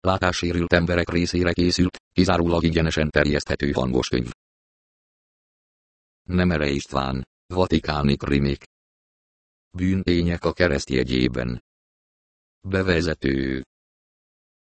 látássérült emberek részére készült, kizárólag ingyenesen terjeszthető hangos könyv. Nemere István, Vatikáni krimék. Bűntények a kereszt jegyében. Bevezető.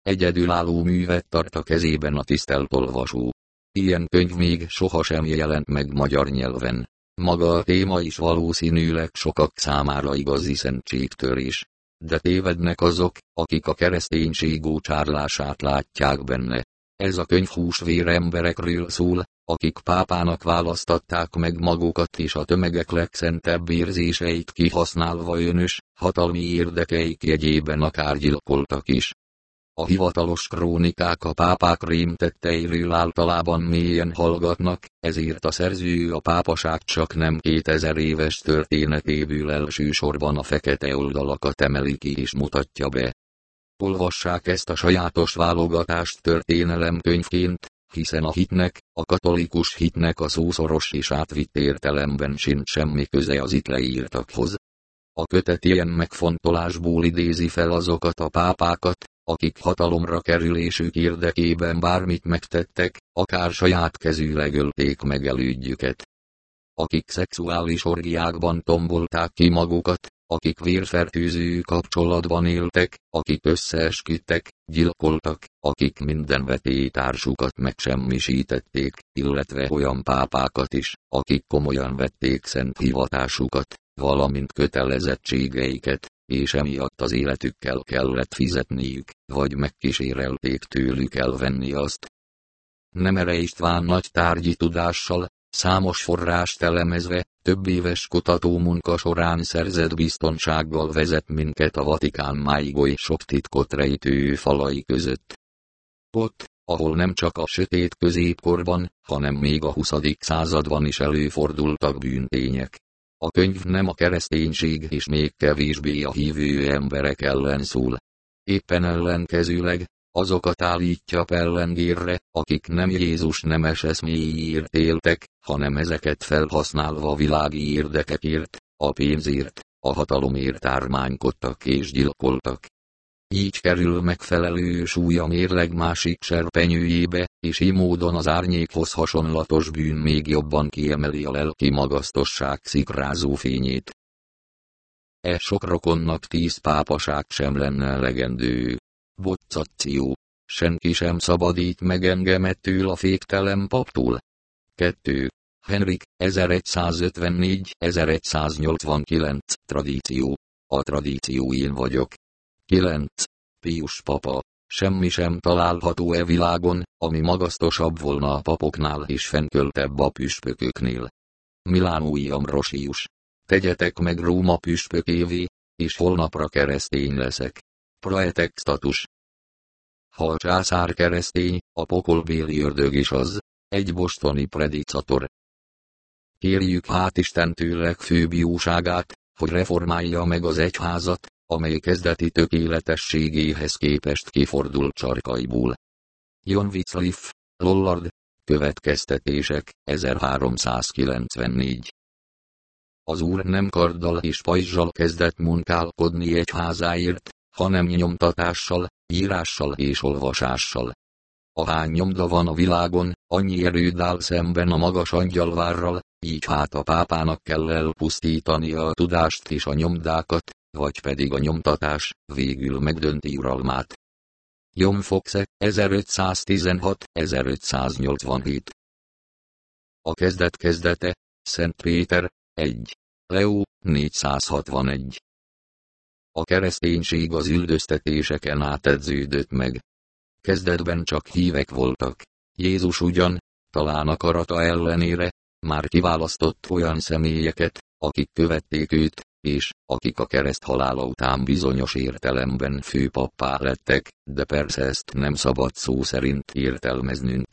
Egyedülálló művet tart a kezében a tisztelt olvasó. Ilyen könyv még sohasem jelent meg magyar nyelven. Maga a téma is valószínűleg sokak számára igazi szentségtörés. De tévednek azok, akik a kereszténység gócsárlását látják benne. Ez a könyv húsvér emberekről szól, akik pápának választatták meg magukat és a tömegek legszentebb érzéseit kihasználva önös, hatalmi érdekeik jegyében akár gyilkoltak is. A hivatalos krónikák a pápák rémtetteiről általában mélyen hallgatnak, ezért a szerző a pápaság csak nem 2000 éves történetéből elsősorban a fekete oldalakat emeli ki és mutatja be. Olvassák ezt a sajátos válogatást történelemkönyvként, hiszen a hitnek, a katolikus hitnek a szószoros és átvitt értelemben sincs semmi köze az itt leírtakhoz. A kötet ilyen megfontolásból idézi fel azokat a pápákat, akik hatalomra kerülésük érdekében bármit megtettek, akár saját kezűleg ölték meg elődjüket. Akik szexuális orgiákban tombolták ki magukat, akik vérfertőző kapcsolatban éltek, akik összeesküdtek, gyilkoltak, akik minden vetétársukat megsemmisítették, illetve olyan pápákat is, akik komolyan vették szent hivatásukat, valamint kötelezettségeiket, és emiatt az életükkel kellett fizetniük, vagy megkísérelték tőlük elvenni azt. Nemere István nagy tárgyi tudással, számos forrást elemezve, több éves kutatómunka során szerzett biztonsággal vezet minket a Vatikán máig oly sok titkot rejtő falai között. Ott, ahol nem csak a sötét középkorban, hanem még a 20. században is előfordultak bűntények. A könyv nem a kereszténység és még kevésbé a hívő emberek ellen szól. Éppen ellenkezőleg, azokat állítja pellengérre, akik nem Jézus nemes eszméjéért éltek, hanem ezeket felhasználva világi érdekekért, a pénzért, a hatalomért ármánykodtak és gyilkoltak. Így kerül megfelelő súly a mérleg másik serpenyőjébe, és így módon az árnyékhoz hasonlatos bűn még jobban kiemeli a lelki magasztosság szikrázó fényét. E sok rokonnak tíz pápaság sem lenne elegendő. Boccació. Senki sem szabadít meg engem a féktelen paptól. 2. Henrik, 1154-1189, tradíció. A tradíció én vagyok. 9. Pius papa. Semmi sem található e világon, ami magasztosabb volna a papoknál és fenköltebb a püspököknél. Milánói Ambrosius. Tegyetek meg Róma püspökévé, és holnapra keresztény leszek. Praetextatus. Ha a császár keresztény, a pokolbéli ördög is az, egy bostoni predicator. Kérjük hát Istentől legfőbb jóságát, hogy reformálja meg az egyházat, amely kezdeti tökéletességéhez képest kifordult csarkaiból. John Wycliffe, Lollard, Következtetések, 1394 Az úr nem karddal és pajzsal kezdett munkálkodni egy házáért, hanem nyomtatással, írással és olvasással. Ahány nyomda van a világon, annyi erőd áll szemben a magas angyalvárral, így hát a pápának kell elpusztítani a tudást és a nyomdákat, vagy pedig a nyomtatás, végül megdönti uralmát. John Foxe, 1516-1587 A kezdet kezdete, Szent Péter, 1. Leo, 461 A kereszténység az üldöztetéseken átedződött meg. Kezdetben csak hívek voltak. Jézus ugyan, talán akarata ellenére, már kiválasztott olyan személyeket, akik követték őt, és, akik a kereszt halála után bizonyos értelemben főpappá lettek, de persze ezt nem szabad szó szerint értelmeznünk.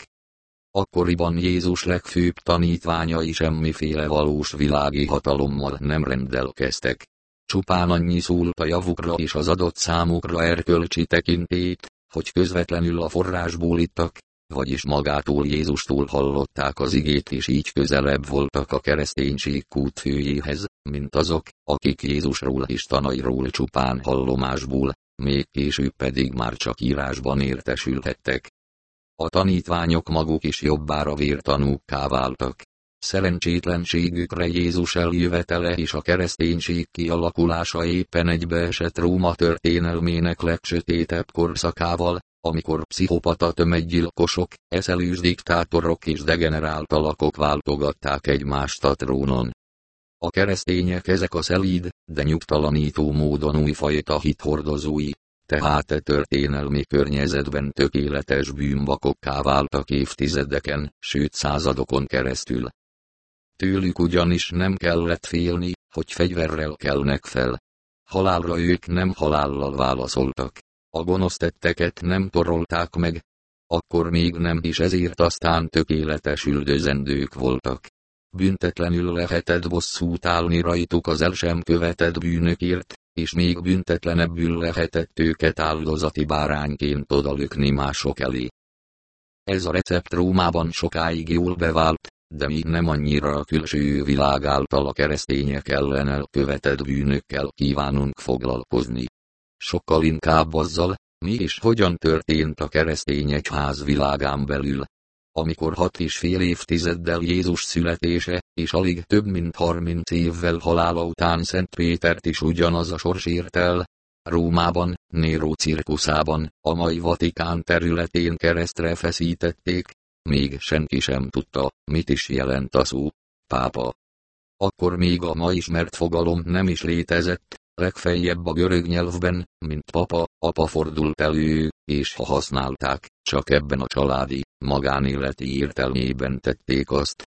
Akkoriban Jézus legfőbb tanítványai semmiféle valós világi hatalommal nem rendelkeztek. Csupán annyi szólt a javukra és az adott számukra erkölcsi tekintét, hogy közvetlenül a forrásból ittak, vagyis magától Jézustól hallották az igét és így közelebb voltak a kereszténység kútfőjéhez, mint azok, akik Jézusról és tanairól csupán hallomásból, még később pedig már csak írásban értesülhettek. A tanítványok maguk is jobbára vértanúkká váltak. Szerencsétlenségükre Jézus eljövetele és a kereszténység kialakulása éppen egybeesett Róma történelmének legsötétebb korszakával, amikor pszichopata tömeggyilkosok, eszelős diktátorok és degenerált alakok váltogatták egymást a trónon. A keresztények ezek a szelíd, de nyugtalanító módon újfajta hithordozói, tehát e történelmi környezetben tökéletes bűnbakokká váltak évtizedeken, sőt századokon keresztül. Tőlük ugyanis nem kellett félni, hogy fegyverrel kelnek fel. Halálra ők nem halállal válaszoltak. A gonosz nem torolták meg. Akkor még nem is ezért aztán tökéletes üldözendők voltak. Büntetlenül lehetett bosszút állni rajtuk az el sem követett bűnökért, és még büntetlenebbül lehetett őket áldozati bárányként odalökni mások elé. Ez a recept Rómában sokáig jól bevált, de még nem annyira a külső világ által a keresztények ellen elkövetett bűnökkel kívánunk foglalkozni. Sokkal inkább azzal, mi és hogyan történt a keresztény egyház világán belül. Amikor hat és fél évtizeddel Jézus születése, és alig több mint harminc évvel halála után Szent Pétert is ugyanaz a sors ért el, Rómában, Néró cirkuszában, a mai Vatikán területén keresztre feszítették, még senki sem tudta, mit is jelent a szó, pápa. Akkor még a ma ismert fogalom nem is létezett, legfeljebb a görög nyelvben, mint papa, apa fordult elő, és ha használták, csak ebben a családi, magánéleti értelmében tették azt.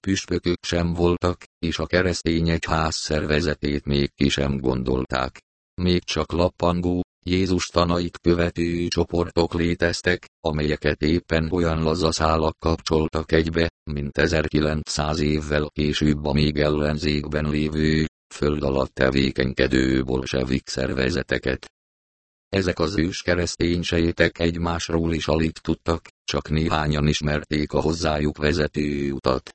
Püspökök sem voltak, és a keresztény egyház szervezetét még ki sem gondolták. Még csak lappangó, Jézus tanait követő csoportok léteztek, amelyeket éppen olyan lazaszálak kapcsoltak egybe, mint 1900 évvel később a még ellenzékben lévő, föld alatt tevékenykedő bolsevik szervezeteket. Ezek az ős keresztény sejtek egymásról is alig tudtak, csak néhányan ismerték a hozzájuk vezető utat.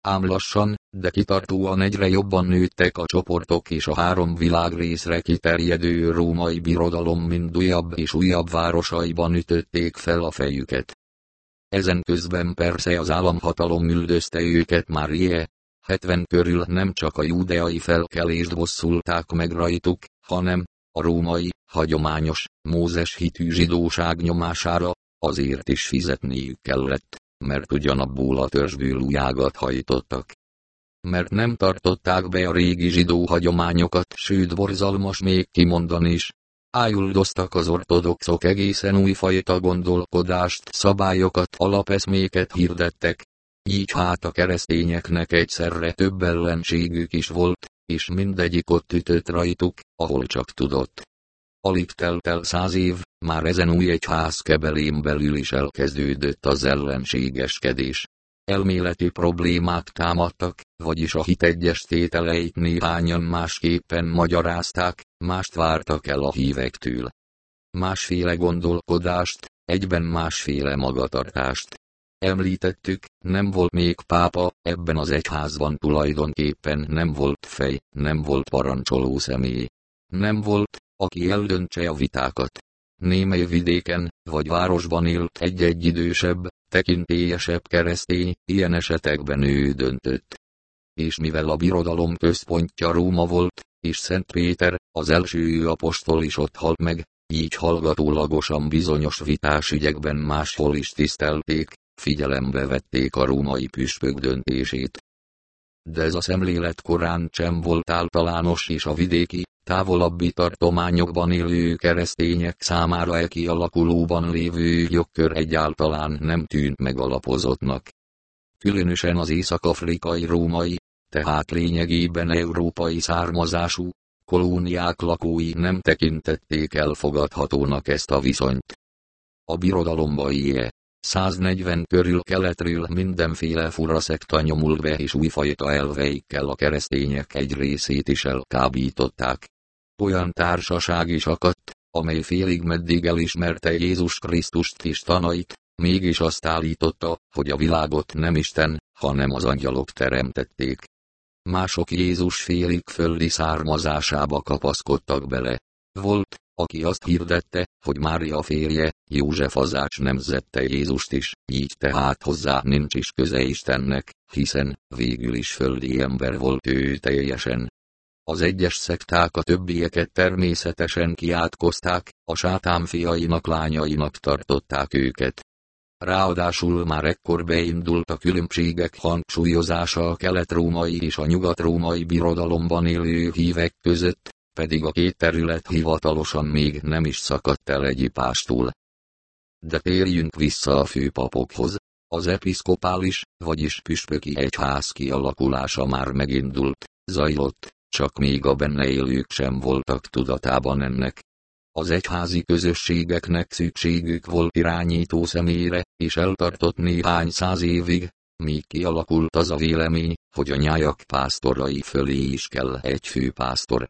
Ám lassan, de kitartóan egyre jobban nőttek a csoportok és a három világrészre kiterjedő római birodalom mind újabb és újabb városaiban ütötték fel a fejüket. Ezen közben persze az államhatalom üldözte őket már ie, 70 körül nem csak a júdeai felkelést bosszulták meg rajtuk, hanem, a római, hagyományos, mózes hitű zsidóság nyomására, azért is fizetniük kellett, mert ugyanabból a törzsből újágat hajtottak. Mert nem tartották be a régi zsidó hagyományokat, sőt borzalmas még kimondani is. Ájuldoztak az ortodoxok egészen újfajta gondolkodást, szabályokat, alapeszméket hirdettek, így hát a keresztényeknek egyszerre több ellenségük is volt, és mindegyik ott ütött rajtuk, ahol csak tudott. Alig telt el száz év, már ezen új egyház kebelén belül is elkezdődött az ellenségeskedés. Elméleti problémák támadtak, vagyis a hit egyes tételeit néhányan másképpen magyarázták, mást vártak el a hívektől. Másféle gondolkodást, egyben másféle magatartást, Említettük, nem volt még pápa, ebben az egyházban tulajdonképpen nem volt fej, nem volt parancsoló személy. Nem volt, aki eldöntse a vitákat. Némely vidéken, vagy városban élt egy-egy idősebb, tekintélyesebb keresztény, ilyen esetekben ő döntött. És mivel a birodalom központja Róma volt, és Szent Péter, az első apostol is ott halt meg, így hallgatólagosan bizonyos vitás ügyekben máshol is tisztelték, Figyelembe vették a római püspök döntését. De ez a szemlélet korán sem volt általános és a vidéki, távolabbi tartományokban élő keresztények számára e kialakulóban lévő jogkör egyáltalán nem tűnt megalapozottnak. Különösen az észak-afrikai római, tehát lényegében európai származású, kolóniák lakói nem tekintették elfogadhatónak ezt a viszonyt. A birodalomba ilyen 140 körül keletről mindenféle fura szekta nyomul be és újfajta elveikkel a keresztények egy részét is elkábították. Olyan társaság is akadt, amely félig meddig elismerte Jézus Krisztust és tanait, mégis azt állította, hogy a világot nem Isten, hanem az angyalok teremtették. Mások Jézus félig földi származásába kapaszkodtak bele. Volt, aki azt hirdette, hogy Mária férje, József azács nemzette Jézust is, így tehát hozzá nincs is köze Istennek, hiszen, végül is földi ember volt ő teljesen. Az egyes szekták a többieket természetesen kiátkozták, a sátán fiainak lányainak tartották őket. Ráadásul már ekkor beindult a különbségek hangsúlyozása a kelet-római és a nyugat-római birodalomban élő hívek között, pedig a két terület hivatalosan még nem is szakadt el egyipástól. De térjünk vissza a főpapokhoz. Az episzkopális, vagyis püspöki egyház kialakulása már megindult, zajlott, csak még a benne élők sem voltak tudatában ennek. Az egyházi közösségeknek szükségük volt irányító személyre, és eltartott néhány száz évig, míg kialakult az a vélemény, hogy a nyájak pásztorai fölé is kell egy főpásztor.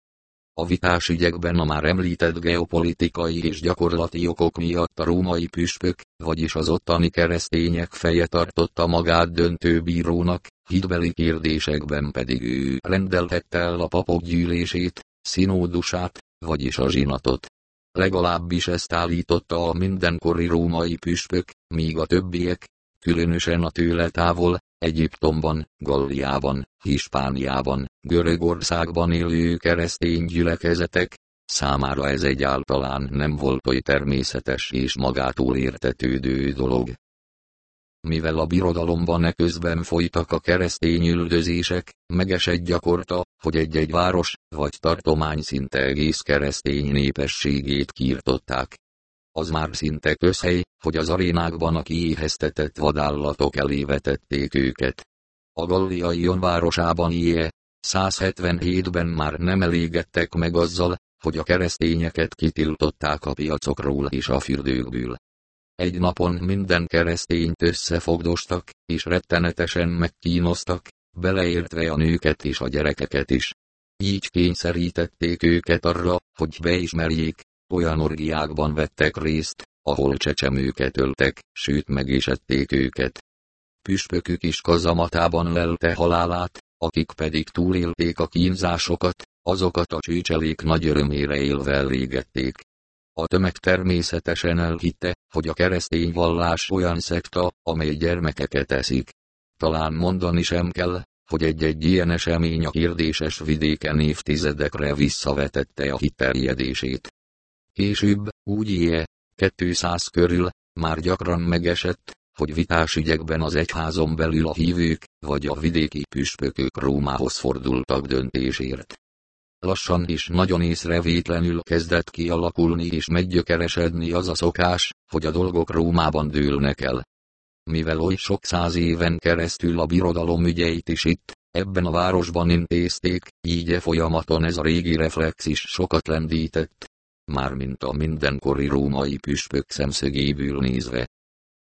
A vitás ügyekben a már említett geopolitikai és gyakorlati okok miatt a római püspök, vagyis az ottani keresztények feje tartotta magát döntő bírónak, hitbeli kérdésekben pedig ő rendelhette el a papok gyűlését, színódusát, vagyis a zsinatot. Legalábbis ezt állította a mindenkori római püspök, míg a többiek, különösen a tőle távol, Egyiptomban, Galliában, Hispániában, Görögországban élő keresztény gyülekezetek, számára ez egyáltalán nem volt oly természetes és magától értetődő dolog. Mivel a birodalomban eközben folytak a keresztény üldözések, megesett gyakorta, hogy egy-egy város vagy tartomány szinte egész keresztény népességét kiirtották, az már szinte közhely, hogy az arénákban a kiéheztetett vadállatok elé vetették őket. A galliai Jon városában ie, 177-ben már nem elégedtek meg azzal, hogy a keresztényeket kitiltották a piacokról és a fürdőkből. Egy napon minden keresztényt összefogdostak, és rettenetesen megkínoztak, beleértve a nőket és a gyerekeket is. Így kényszerítették őket arra, hogy beismerjék, olyan orgiákban vettek részt, ahol csecsemőket öltek, sőt meg is ették őket. Püspökük is kazamatában lelte halálát, akik pedig túlélték a kínzásokat, azokat a csőcselék nagy örömére élve elégették. A tömeg természetesen elhitte, hogy a keresztény vallás olyan szekta, amely gyermekeket eszik. Talán mondani sem kell, hogy egy-egy ilyen esemény a kérdéses vidéken évtizedekre visszavetette a hitterjedését. Később, úgy éje, 200 körül, már gyakran megesett, hogy vitás ügyekben az egyházon belül a hívők, vagy a vidéki püspökök Rómához fordultak döntésért. Lassan és nagyon észrevétlenül kezdett kialakulni és meggyökeresedni az a szokás, hogy a dolgok Rómában dőlnek el. Mivel oly sok száz éven keresztül a birodalom ügyeit is itt, ebben a városban intézték, így e folyamaton ez a régi reflex is sokat lendített, mármint a mindenkori római püspök szemszögéből nézve.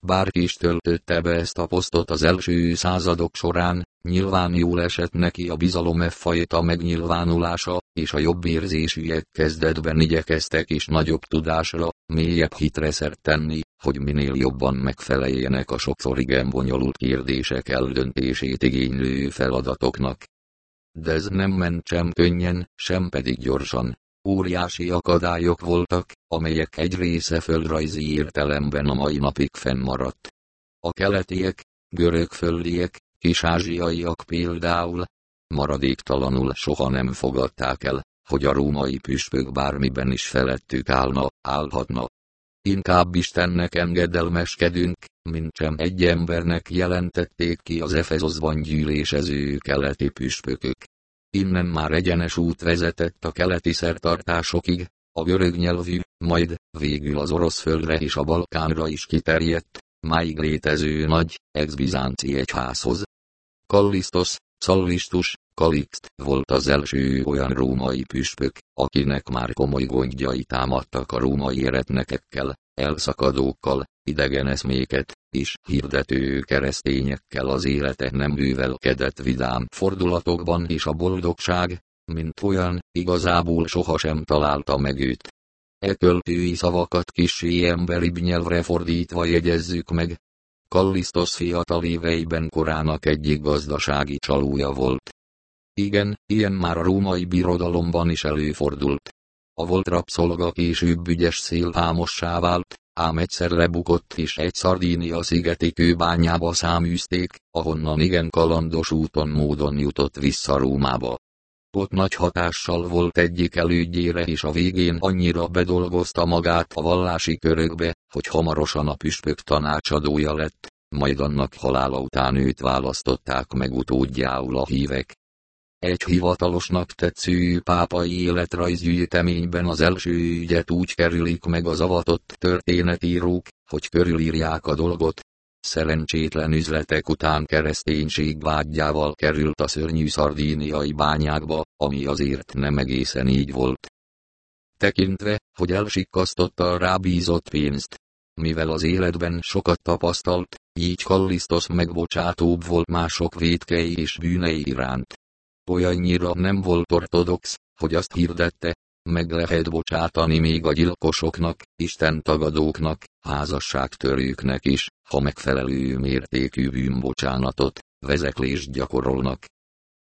Bárki is töltötte be ezt a posztot az első századok során, nyilván jól esett neki a bizalom e fajta megnyilvánulása, és a jobb érzésűek kezdetben igyekeztek is nagyobb tudásra, mélyebb hitre szert tenni, hogy minél jobban megfeleljenek a sokszor igen bonyolult kérdések eldöntését igénylő feladatoknak. De ez nem ment sem könnyen, sem pedig gyorsan. Óriási akadályok voltak, amelyek egy része földrajzi értelemben a mai napig fennmaradt. A keletiek, görög földiek, kis-ázsiaiak például, maradéktalanul soha nem fogadták el, hogy a római püspök bármiben is felettük állna, állhatna. Inkább Istennek engedelmeskedünk, mint sem egy embernek jelentették ki az Efezoszban gyűlésező keleti püspökök. Innen már egyenes út vezetett a keleti szertartásokig, a görög nyelvű, majd, végül az orosz földre és a Balkánra is kiterjedt, máig létező nagy, ex-bizánci egyházhoz. Kallisztos, Szalvistus, Kalixt volt az első olyan római püspök, akinek már komoly gondjai támadtak a római eretnekekkel, elszakadókkal, idegen eszméket, és hirdető keresztényekkel az élete nem bűvelkedett vidám fordulatokban és a boldogság, mint olyan, igazából sohasem találta meg őt. E költői szavakat kissé emberibb nyelvre fordítva jegyezzük meg. Kallisztos fiatal éveiben korának egyik gazdasági csalója volt. Igen, ilyen már a római birodalomban is előfordult. A volt rabszolga később ügyes szélhámossá vált, ám egyszer lebukott és egy Szardínia szigeti kőbányába száműzték, ahonnan igen kalandos úton módon jutott vissza Rómába. Ott nagy hatással volt egyik elődjére és a végén annyira bedolgozta magát a vallási körökbe, hogy hamarosan a püspök tanácsadója lett, majd annak halála után őt választották meg utódjául a hívek. Egy hivatalosnak tetsző pápai életrajzgyűjteményben az első ügyet úgy kerülik meg az avatott történetírók, hogy körülírják a dolgot. Szerencsétlen üzletek után kereszténység vágyával került a szörnyű szardíniai bányákba, ami azért nem egészen így volt. Tekintve, hogy elsikkasztotta a rábízott pénzt, mivel az életben sokat tapasztalt, így Kallisztos megbocsátóbb volt mások vétkei és bűnei iránt. Olyannyira nem volt ortodox, hogy azt hirdette, meg lehet bocsátani még a gyilkosoknak, Isten tagadóknak, házasságtörőknek is, ha megfelelő mértékű bűnbocsánatot, vezeklést gyakorolnak.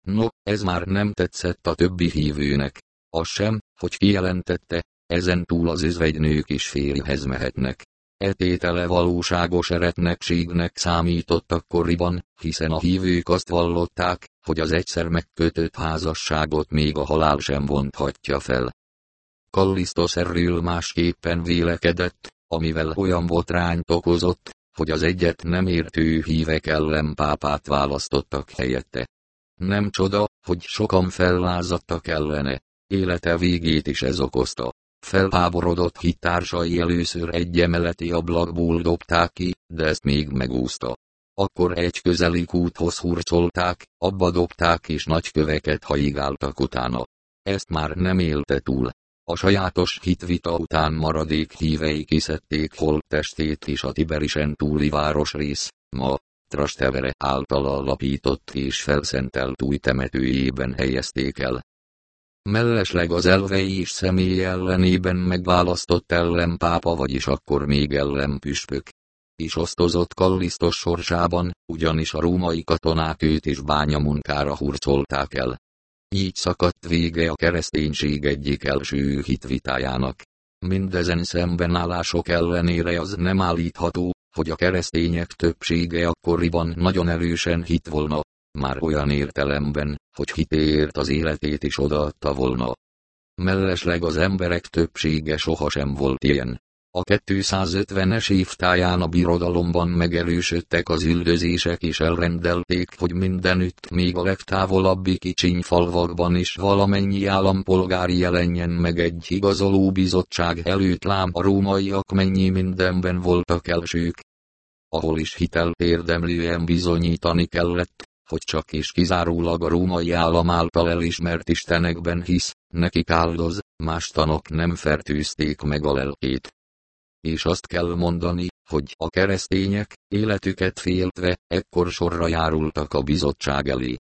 No, ez már nem tetszett a többi hívőnek. Az sem, hogy kijelentette, ezen túl az özvegynők is férjhez mehetnek. Etétele valóságos eretnekségnek számított akkoriban, hiszen a hívők azt vallották, hogy az egyszer megkötött házasságot még a halál sem vonthatja fel. Kallisztos erről másképpen vélekedett, amivel olyan botrányt okozott, hogy az egyet nem értő hívek ellen pápát választottak helyette. Nem csoda, hogy sokan fellázadtak ellene, élete végét is ez okozta. Felháborodott hittársai először egy emeleti ablakból dobták ki, de ezt még megúszta. Akkor egy közeli kúthoz hurcolták, abba dobták és nagy köveket haigáltak utána. Ezt már nem élte túl. A sajátos hitvita után maradék hívei kiszedték holttestét és a Tiberisen túli városrész, ma, Trastevere által alapított és felszentelt új temetőjében helyezték el. Mellesleg az elvei és személy ellenében megválasztott ellenpápa vagyis akkor még ellenpüspök. És osztozott Kallisztos sorsában, ugyanis a római katonák őt is bányamunkára hurcolták el. Így szakadt vége a kereszténység egyik első hitvitájának. Mindezen szembenállások ellenére az nem állítható, hogy a keresztények többsége akkoriban nagyon erősen hit volna, már olyan értelemben, hogy hitéért az életét is odaadta volna. Mellesleg az emberek többsége sohasem volt ilyen. A 250-es évtáján a birodalomban megerősödtek az üldözések és elrendelték, hogy mindenütt, még a legtávolabbi kicsiny falvakban is valamennyi állampolgár jelenjen meg egy igazoló bizottság előtt lám a rómaiak mennyi mindenben voltak elsők. Ahol is hitelt érdemlően bizonyítani kellett, hogy csak és kizárólag a római állam által elismert istenekben hisz, nekik áldoz, más tanok nem fertőzték meg a lelkét. És azt kell mondani, hogy a keresztények, életüket féltve, ekkor sorra járultak a bizottság elé.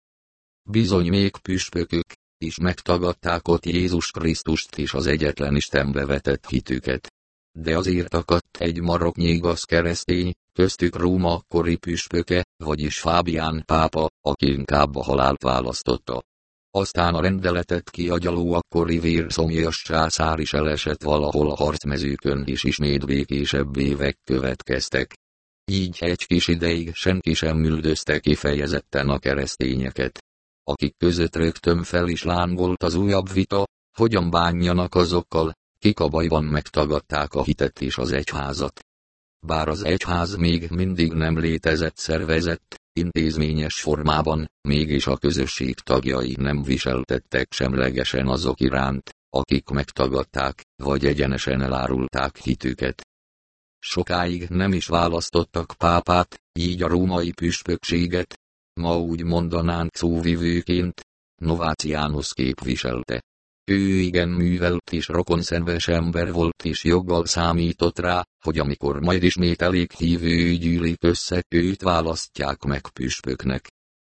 Bizony még püspökök, is megtagadták ott Jézus Krisztust és az egyetlen Istenbe vetett hitüket. De azért akadt egy maroknyi igaz keresztény, köztük Róma akkori püspöke, vagyis Fábián pápa, aki inkább a halált választotta. Aztán a rendeletet kiagyaló akkori vérszomjas császár is elesett valahol a harcmezőkön és ismét békésebb évek következtek. Így egy kis ideig senki sem üldözte kifejezetten a keresztényeket. Akik között rögtön fel is lángolt az újabb vita, hogyan bánjanak azokkal, kik a bajban megtagadták a hitet és az egyházat. Bár az egyház még mindig nem létezett szervezett, intézményes formában, mégis a közösség tagjai nem viseltettek semlegesen azok iránt, akik megtagadták, vagy egyenesen elárulták hitüket. Sokáig nem is választottak pápát, így a római püspökséget, ma úgy mondanánk szóvivőként, Nováciánus képviselte. Ő igen művelt és rokonszenves ember volt és joggal számított rá, hogy amikor majd ismét elég hívő gyűlik össze, őt választják meg püspöknek.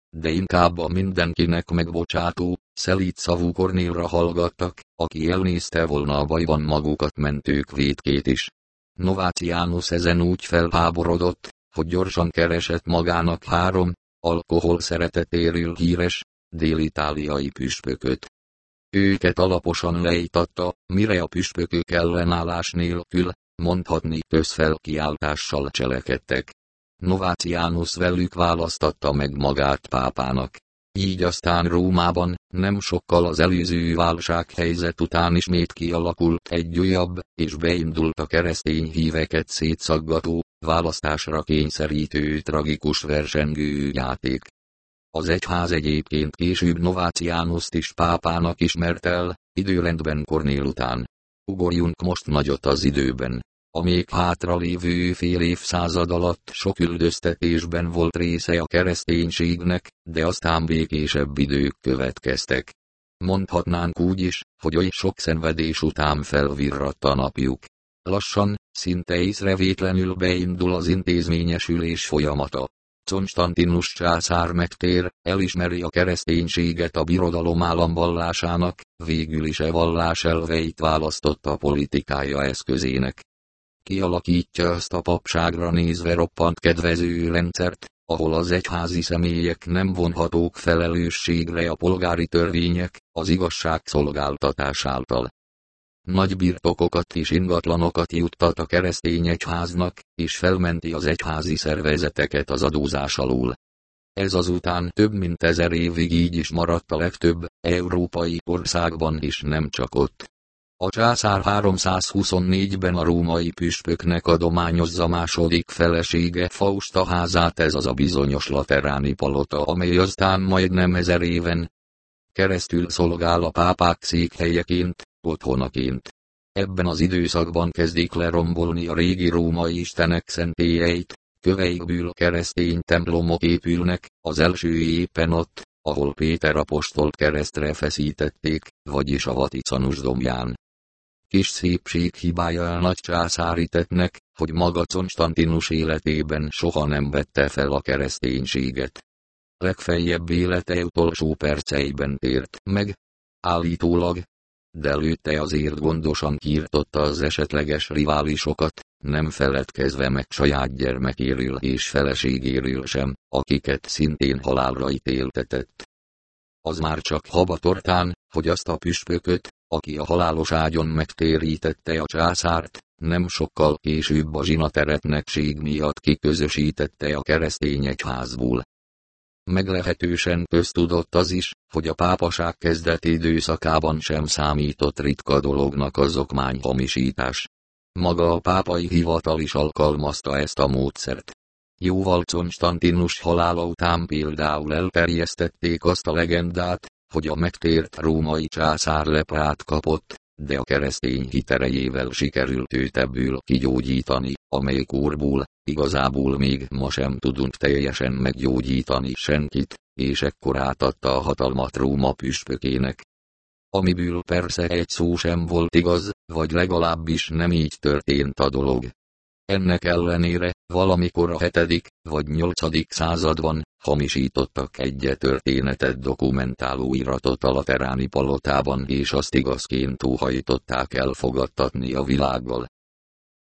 De inkább a mindenkinek megbocsátó, szelít szavú Kornélra hallgattak, aki elnézte volna a bajban magukat mentők vétkét is. Nováciánus ezen úgy felháborodott, hogy gyorsan keresett magának három, alkohol szeretetéről híres, dél-itáliai püspököt. Őket alaposan leítatta, mire a püspökök ellenállás nélkül, mondhatni közfelkiáltással cselekedtek. Nováciánus velük választatta meg magát pápának. Így aztán Rómában, nem sokkal az előző válsághelyzet után ismét kialakult egy újabb, és beindult a keresztény híveket szétszaggató, választásra kényszerítő tragikus versengő játék. Az egyház egyébként később Nováciánuszt is pápának ismert el, időrendben Kornél után. Ugorjunk most nagyot az időben. A még hátra fél évszázad alatt sok üldöztetésben volt része a kereszténységnek, de aztán békésebb idők következtek. Mondhatnánk úgy is, hogy oly sok szenvedés után felvirratt a napjuk. Lassan, szinte észrevétlenül beindul az intézményesülés folyamata. Konstantinus császár megtér, elismeri a kereszténységet a birodalom államvallásának, végül is e vallás elveit választotta politikája eszközének. Kialakítja azt a papságra nézve roppant kedvező rendszert, ahol az egyházi személyek nem vonhatók felelősségre a polgári törvények, az igazságszolgáltatás által nagy birtokokat és ingatlanokat juttat a keresztény egyháznak, és felmenti az egyházi szervezeteket az adózás alól. Ez azután több mint ezer évig így is maradt a legtöbb, európai országban is nem csak ott. A császár 324-ben a római püspöknek adományozza második felesége Fausta házát ez az a bizonyos lateráni palota amely aztán majdnem ezer éven keresztül szolgál a pápák székhelyeként, otthonaként. Ebben az időszakban kezdik lerombolni a régi római istenek szentélyeit, köveikből keresztény templomok épülnek, az első éppen ott, ahol Péter apostolt keresztre feszítették, vagyis a Vaticanus dombján. Kis szépség hibája a nagy császári tettnek, hogy maga Konstantinus életében soha nem vette fel a kereszténységet. Legfeljebb élete utolsó perceiben tért meg. Állítólag, de előtte azért gondosan kiirtotta az esetleges riválisokat, nem feledkezve meg saját gyermekéről és feleségéről sem, akiket szintén halálra ítéltetett. Az már csak habatortán, hogy azt a püspököt, aki a halálos ágyon megtérítette a császárt, nem sokkal később a zsinateretnekség miatt kiközösítette a keresztény egyházból. Meglehetősen köztudott az is, hogy a pápaság kezdeti időszakában sem számított ritka dolognak az okmányhamisítás. Maga a pápai hivatal is alkalmazta ezt a módszert. Jóval Konstantinus halála után például elterjesztették azt a legendát, hogy a megtért római császár leprát kapott, de a keresztény hiterejével sikerült őt ebből kigyógyítani, amely kórból, igazából még ma sem tudunk teljesen meggyógyítani senkit, és ekkor átadta a hatalmat Róma püspökének. Amiből persze egy szó sem volt igaz, vagy legalábbis nem így történt a dolog. Ennek ellenére, valamikor a hetedik vagy nyolcadik században, hamisítottak egy történetet dokumentáló iratot a lateráni palotában és azt igazként óhajtották elfogadtatni a világgal.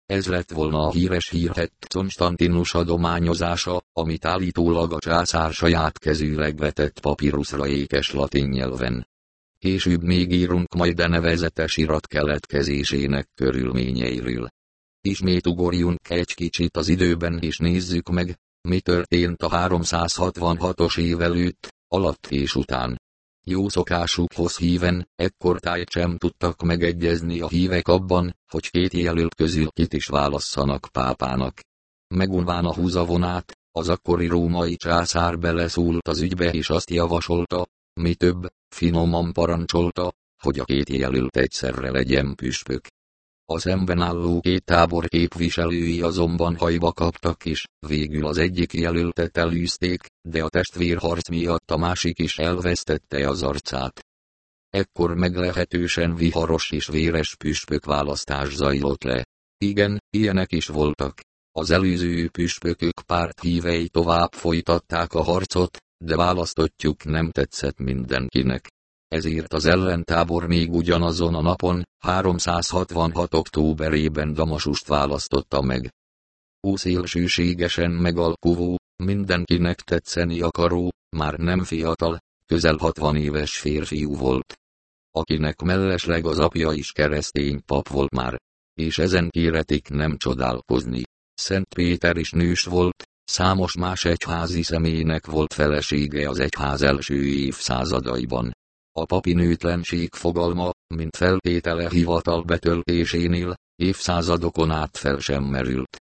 Ez lett volna a híres hírhett Konstantinus adományozása, amit állítólag a császár saját kezűleg vetett papíruszra ékes latin nyelven. Később még írunk majd a nevezetes irat keletkezésének körülményeiről. Ismét ugorjunk egy kicsit az időben és nézzük meg, mi történt a 366-os év előtt, alatt és után. Jó szokásukhoz híven, ekkor tájt sem tudtak megegyezni a hívek abban, hogy két jelölt közül kit is válasszanak pápának. Megunván a húzavonát, az akkori római császár beleszólt az ügybe és azt javasolta, mi több, finoman parancsolta, hogy a két jelölt egyszerre legyen püspök. A szemben álló két tábor képviselői azonban hajba kaptak is, végül az egyik jelöltet elűzték, de a testvérharc miatt a másik is elvesztette az arcát. Ekkor meglehetősen viharos és véres püspök választás zajlott le. Igen, ilyenek is voltak. Az előző püspökök párt hívei tovább folytatták a harcot, de választottjuk nem tetszett mindenkinek ezért az ellentábor még ugyanazon a napon, 366. októberében Damasust választotta meg. Ó szélsőségesen megalkuvó, mindenkinek tetszeni akaró, már nem fiatal, közel 60 éves férfiú volt. akinek mellesleg az apja is keresztény pap volt már. És ezen kéretik nem csodálkozni. Szent Péter is nős volt, számos más egyházi személynek volt felesége az egyház első évszázadaiban. A papi nőtlenség fogalma, mint feltétele hivatal betöltésénél, évszázadokon át fel sem merült.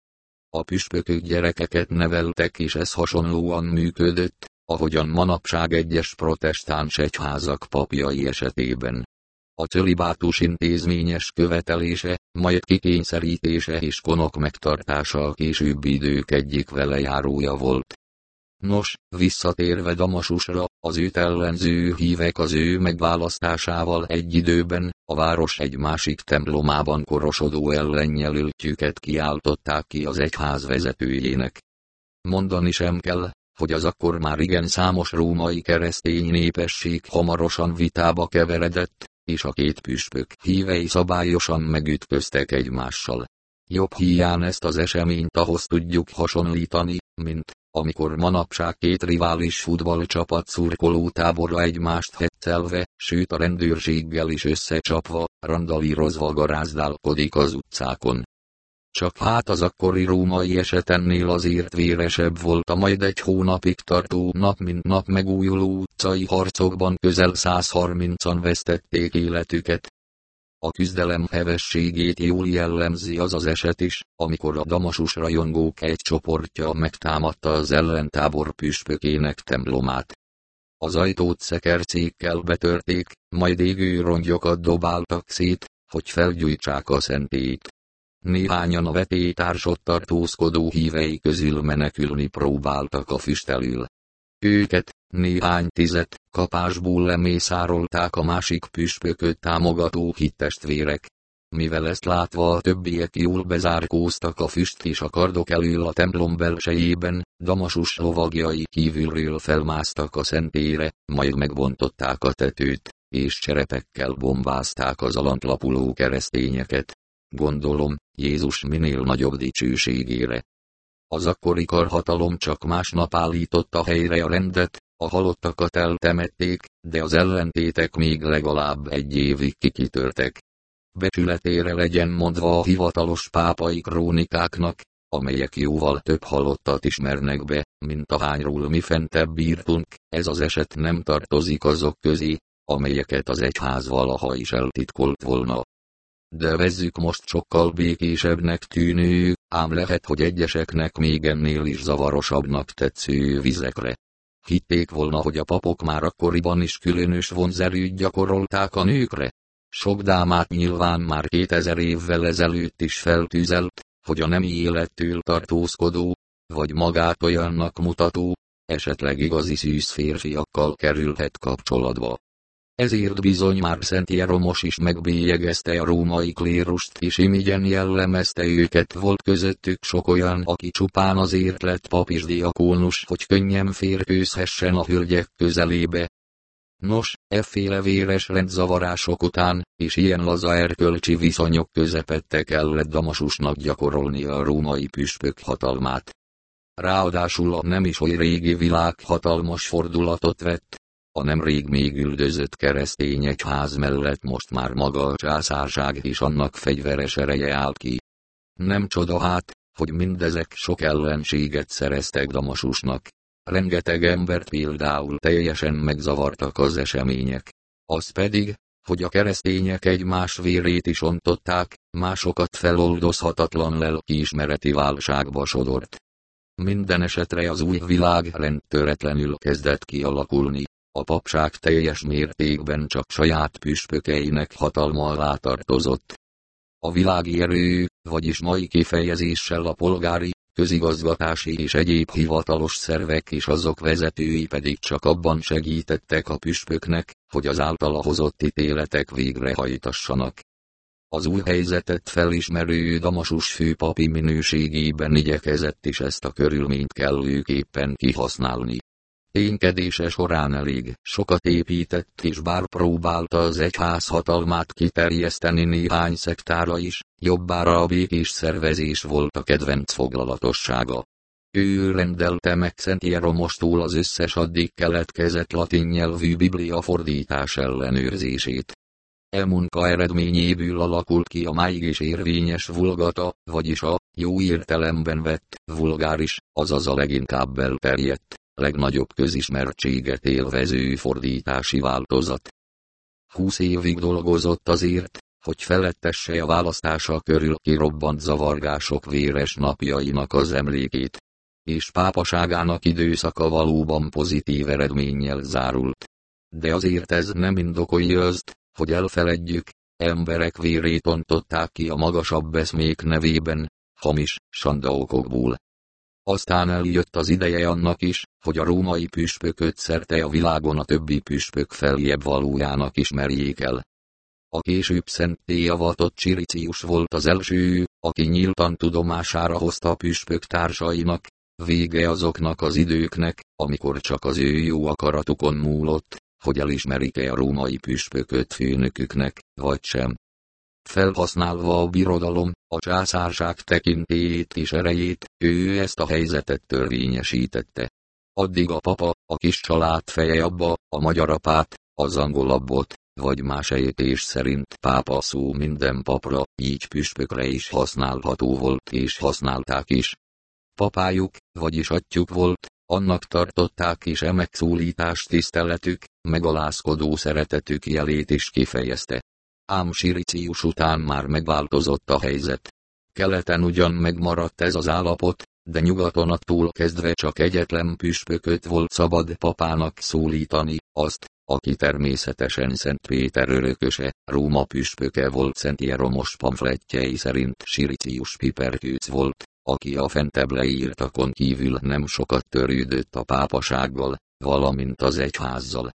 A püspökök gyerekeket neveltek és ez hasonlóan működött, ahogyan manapság egyes protestáns egyházak papjai esetében. A cölibátus intézményes követelése, majd kikényszerítése és konok megtartása a későbbi idők egyik velejárója volt. Nos, visszatérve Damasusra, az őt ellenző hívek az ő megválasztásával egy időben, a város egy másik templomában korosodó ellenjelöltjüket kiáltották ki az egyház vezetőjének. Mondani sem kell, hogy az akkor már igen számos római keresztény népesség hamarosan vitába keveredett, és a két püspök hívei szabályosan megütköztek egymással. Jobb hiány ezt az eseményt ahhoz tudjuk hasonlítani, mint amikor manapság két rivális futballcsapat szurkoló táborra egymást hetszelve, sőt a rendőrséggel is összecsapva, randalírozva garázdálkodik az utcákon. Csak hát az akkori római esetennél azért véresebb volt a majd egy hónapig tartó nap mint nap megújuló utcai harcokban közel 130-an vesztették életüket. A küzdelem hevességét jól jellemzi az az eset is, amikor a damasus rajongók egy csoportja megtámadta az ellentábor püspökének templomát. Az ajtót szekercékkel betörték, majd égő rongyokat dobáltak szét, hogy felgyújtsák a szentét. Néhányan a vetétársot tartózkodó hívei közül menekülni próbáltak a füstelül. Őket, néhány tizet, kapásból lemészárolták a másik püspököt támogató hittestvérek. Mivel ezt látva a többiek jól bezárkóztak a füst és a kardok elől a templom belsejében, Damasus lovagjai kívülről felmásztak a szentére, majd megbontották a tetőt, és cserepekkel bombázták az alantlapuló keresztényeket. Gondolom, Jézus minél nagyobb dicsőségére. Az akkori karhatalom csak másnap állította helyre a rendet, a halottakat eltemették, de az ellentétek még legalább egy évig kikitörtek. Becsületére legyen mondva a hivatalos pápai krónikáknak, amelyek jóval több halottat ismernek be, mint ahányról mi fentebb írtunk, ez az eset nem tartozik azok közé, amelyeket az egyház valaha is eltitkolt volna de vezzük most sokkal békésebbnek tűnő, ám lehet, hogy egyeseknek még ennél is zavarosabbnak tetsző vizekre. Hitték volna, hogy a papok már akkoriban is különös vonzerűt gyakorolták a nőkre. Sok dámát nyilván már 2000 évvel ezelőtt is feltűzelt, hogy a nemi élettől tartózkodó, vagy magát olyannak mutató, esetleg igazi szűz férfiakkal kerülhet kapcsolatba. Ezért bizony már Szent Jeromos is megbélyegezte a római klérust és imigyen jellemezte őket volt közöttük sok olyan, aki csupán azért lett pap és diakónus, hogy könnyen férkőzhessen a hölgyek közelébe. Nos, efféle véres rendzavarások után, és ilyen laza erkölcsi viszonyok közepette kellett Damasusnak gyakorolni a római püspök hatalmát. Ráadásul a nem is oly régi világ hatalmas fordulatot vett, a nemrég még üldözött keresztény egyház mellett most már maga a császárság és annak fegyveres ereje állt ki. Nem csoda hát, hogy mindezek sok ellenséget szereztek Damasusnak. Rengeteg embert például teljesen megzavartak az események. Az pedig, hogy a keresztények egymás vérét is ontották, másokat feloldozhatatlan lelkiismereti válságba sodort. Minden esetre az új világ rendtöretlenül kezdett kialakulni. A papság teljes mértékben csak saját püspökeinek hatalma alá tartozott. A világi erő, vagyis mai kifejezéssel a polgári, közigazgatási és egyéb hivatalos szervek és azok vezetői pedig csak abban segítettek a püspöknek, hogy az általa hozott ítéletek végrehajtassanak. Az új helyzetet felismerő Damasus főpapi minőségében igyekezett is ezt a körülményt kellőképpen kihasználni. Ténykedése során elég sokat épített és bár próbálta az egyház hatalmát kiterjeszteni néhány szektára is, jobbára a békés szervezés volt a kedvenc foglalatossága. Ő rendelte meg Szent Jeromostól az összes addig keletkezett latin nyelvű biblia fordítás ellenőrzését. E munka eredményéből alakult ki a máig is érvényes vulgata, vagyis a, jó értelemben vett, vulgáris, azaz a leginkább elterjedt, legnagyobb közismertséget élvező fordítási változat. Húsz évig dolgozott azért, hogy felettesse a választása körül kirobbant zavargások véres napjainak az emlékét. És pápaságának időszaka valóban pozitív eredménnyel zárult. De azért ez nem indokolja azt, hogy elfeledjük, emberek vérét ontották ki a magasabb eszmék nevében, hamis, sanda okokból. Aztán eljött az ideje annak is, hogy a római püspököt szerte a világon a többi püspök feljebb valójának ismerjék el. A később szenté avatott Csiricius volt az első, aki nyíltan tudomására hozta a püspök társainak, vége azoknak az időknek, amikor csak az ő jó akaratukon múlott, hogy elismerik-e a római püspököt főnöküknek, vagy sem. Felhasználva a birodalom, a császárság tekintélyét és erejét, ő ezt a helyzetet törvényesítette. Addig a papa, a kis család feje abba, a magyar apát, az angolabbot, vagy más ejtés szerint pápa szó minden papra, így püspökre is használható volt és használták is. Papájuk, vagyis atyuk volt, annak tartották és e megszólítás tiszteletük, megalázkodó szeretetük jelét is kifejezte. Ám Siricius után már megváltozott a helyzet. Keleten ugyan megmaradt ez az állapot, de nyugaton attól kezdve csak egyetlen püspököt volt szabad papának szólítani, azt, aki természetesen Szent Péter örököse, Róma püspöke volt Szent Jeromos pamfletjei szerint Siricius Piperkőc volt, aki a fentebb leírtakon kívül nem sokat törődött a pápasággal, valamint az egyházzal.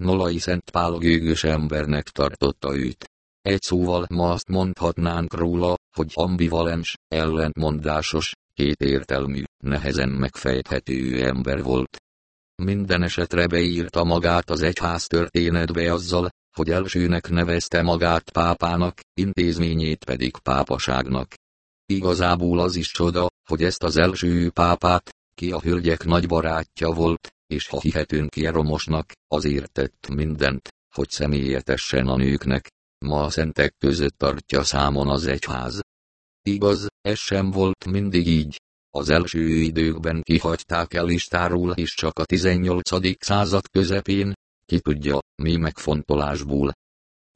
Nolai Szent Pál gőgös embernek tartotta őt. Egy szóval ma azt mondhatnánk róla, hogy ambivalens, ellentmondásos, kétértelmű, nehezen megfejthető ember volt. Minden esetre beírta magát az egyház történetbe azzal, hogy elsőnek nevezte magát pápának, intézményét pedig pápaságnak. Igazából az is csoda, hogy ezt az első pápát, ki a hölgyek nagy barátja volt, és ha hihetünk Jeromosnak, azért tett mindent, hogy személyetessen a nőknek, ma a szentek között tartja számon az egyház. Igaz, ez sem volt mindig így. Az első időkben kihagyták el listáról és csak a 18. század közepén, ki tudja, mi megfontolásból.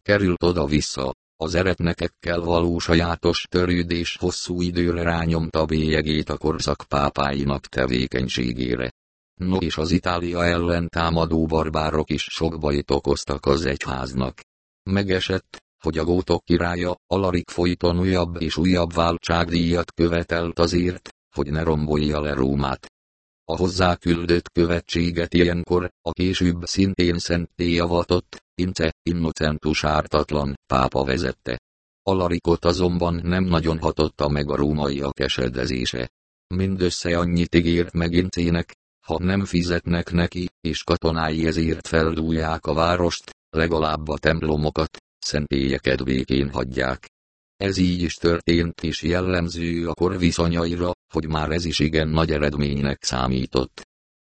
Került oda-vissza, az eretnekekkel való sajátos törődés hosszú időre rányomta bélyegét a korszak pápáinak tevékenységére. No és az Itália ellen támadó barbárok is sok bajt okoztak az egyháznak. Megesett, hogy a gótok királya, Alarik folyton újabb és újabb váltságdíjat követelt azért, hogy ne rombolja le Rómát. A hozzá küldött követséget ilyenkor, a később szintén szenté avatott, Ince, innocentus ártatlan, pápa vezette. Alarikot azonban nem nagyon hatotta meg a rómaiak esedezése. Mindössze annyit ígért meg Incének, ha nem fizetnek neki, és katonái ezért feldúlják a várost, legalább a templomokat, szentélyeket békén hagyják. Ez így is történt és jellemző a kor viszonyaira, hogy már ez is igen nagy eredménynek számított.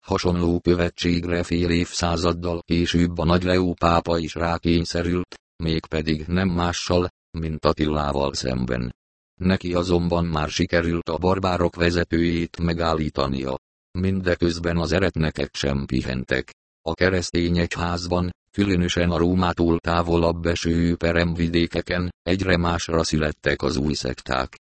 Hasonló követségre fél évszázaddal később a nagy Leó pápa is rákényszerült, mégpedig nem mással, mint Attilával szemben. Neki azonban már sikerült a barbárok vezetőjét megállítania. Mindeközben az eretnekek sem pihentek. A keresztény egyházban, különösen a Rómától távolabb eső peremvidékeken, egyre másra születtek az új szekták.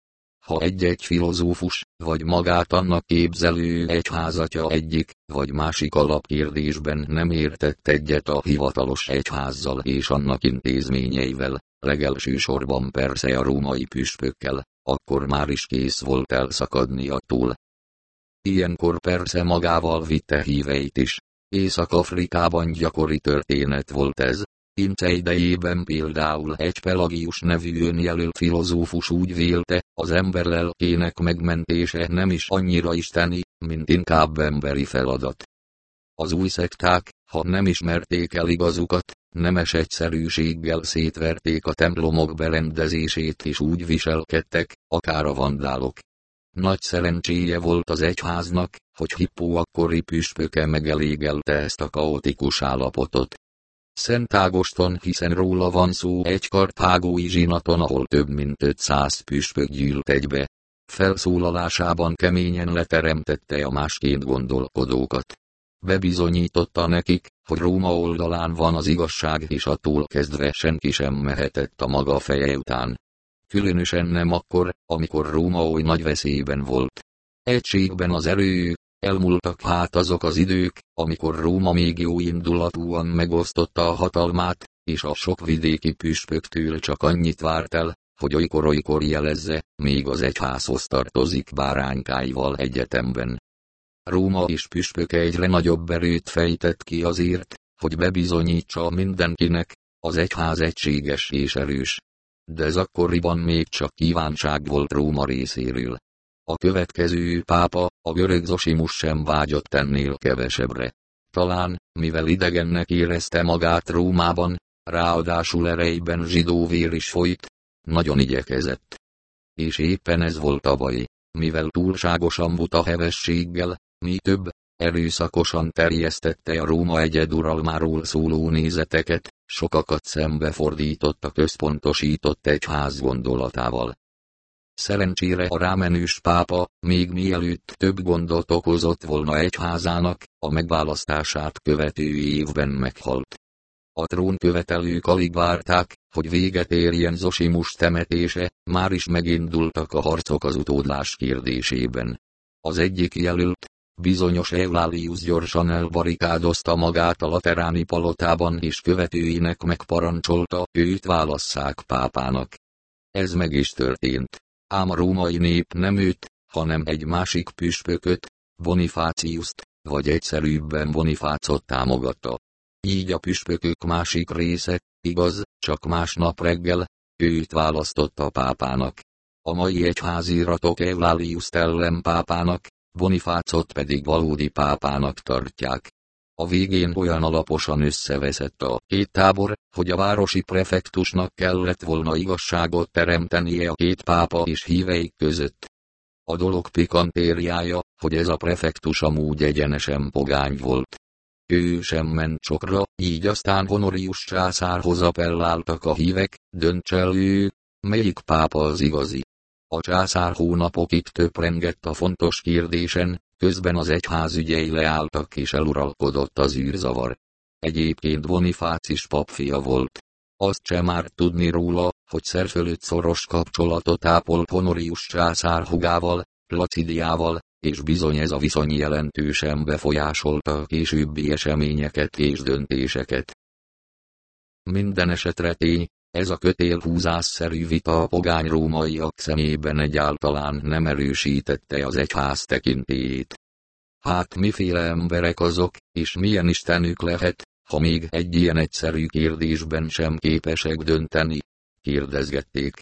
Ha egy-egy filozófus, vagy magát annak képzelő egyházatja egyik, vagy másik alapkérdésben nem értett egyet a hivatalos egyházzal és annak intézményeivel, legelső sorban persze a római püspökkel, akkor már is kész volt elszakadni attól. Ilyenkor persze magával vitte híveit is, Észak-Afrikában gyakori történet volt ez. Ince idejében például egy Pelagius nevű önjelölt filozófus úgy vélte, az ember lelkének megmentése nem is annyira isteni, mint inkább emberi feladat. Az új szekták, ha nem ismerték el igazukat, nemes egyszerűséggel szétverték a templomok berendezését és úgy viselkedtek, akár a vandálok. Nagy szerencséje volt az egyháznak, hogy Hippó akkori püspöke megelégelte ezt a kaotikus állapotot. Szent Ágoston hiszen róla van szó egy kartágói zsinaton ahol több mint 500 püspök gyűlt egybe. Felszólalásában keményen leteremtette a másként gondolkodókat. Bebizonyította nekik, hogy Róma oldalán van az igazság és attól kezdve senki sem mehetett a maga feje után. Különösen nem akkor, amikor Róma oly nagy veszélyben volt. Egységben az erő, elmúltak hát azok az idők, amikor Róma még jó indulatúan megosztotta a hatalmát, és a sok vidéki püspöktől csak annyit várt el, hogy olykor-olykor jelezze, még az egyházhoz tartozik báránykáival egyetemben. Róma és püspöke egyre nagyobb erőt fejtett ki azért, hogy bebizonyítsa mindenkinek, az egyház egységes és erős. De ez akkoriban még csak kívánság volt Róma részéről. A következő pápa, a görög Zosimus sem vágyott ennél kevesebbre. Talán, mivel idegennek érezte magát Rómában, ráadásul erejében zsidó vér is folyt, nagyon igyekezett. És éppen ez volt a baj, mivel túlságosan buta hevességgel, mi több, erőszakosan terjesztette a Róma egyeduralmáról szóló nézeteket, sokakat szembefordított a központosított egyház gondolatával. Szerencsére a rámenős pápa, még mielőtt több gondot okozott volna egyházának, a megválasztását követő évben meghalt. A trón követelők alig várták, hogy véget érjen Zosimus temetése, már is megindultak a harcok az utódlás kérdésében. Az egyik jelölt, bizonyos Eulálius gyorsan elbarikádozta magát a lateráni palotában és követőinek megparancsolta, őt válasszák pápának. Ez meg is történt. Ám a római nép nem őt, hanem egy másik püspököt, Bonifáciuszt, vagy egyszerűbben Bonifácot támogatta. Így a püspökök másik része, igaz, csak másnap reggel, őt választotta pápának. A mai egyháziratok Eulálius ellen pápának, Bonifácot pedig valódi pápának tartják. A végén olyan alaposan összeveszett a két tábor, hogy a városi prefektusnak kellett volna igazságot teremtenie a két pápa és híveik között. A dolog pikantériája, hogy ez a prefektus amúgy egyenesen pogány volt. Ő sem ment sokra, így aztán Honorius császárhoz appelláltak a hívek, dönts ő, melyik pápa az igazi. A császár hónapokig töprengett a fontos kérdésen, közben az egyház ügyei leálltak és eluralkodott az űrzavar. Egyébként Bonifácis papfia volt. Azt sem már tudni róla, hogy szerfölött szoros kapcsolatot ápolt Honorius császár hugával, Placidiával, és bizony ez a viszony jelentősen befolyásolta a későbbi eseményeket és döntéseket. Minden esetre tény, ez a kötélhúzásszerű vita a pogány rómaiak szemében egyáltalán nem erősítette az egyház tekintélyét. Hát miféle emberek azok, és milyen istenük lehet, ha még egy ilyen egyszerű kérdésben sem képesek dönteni? kérdezgették.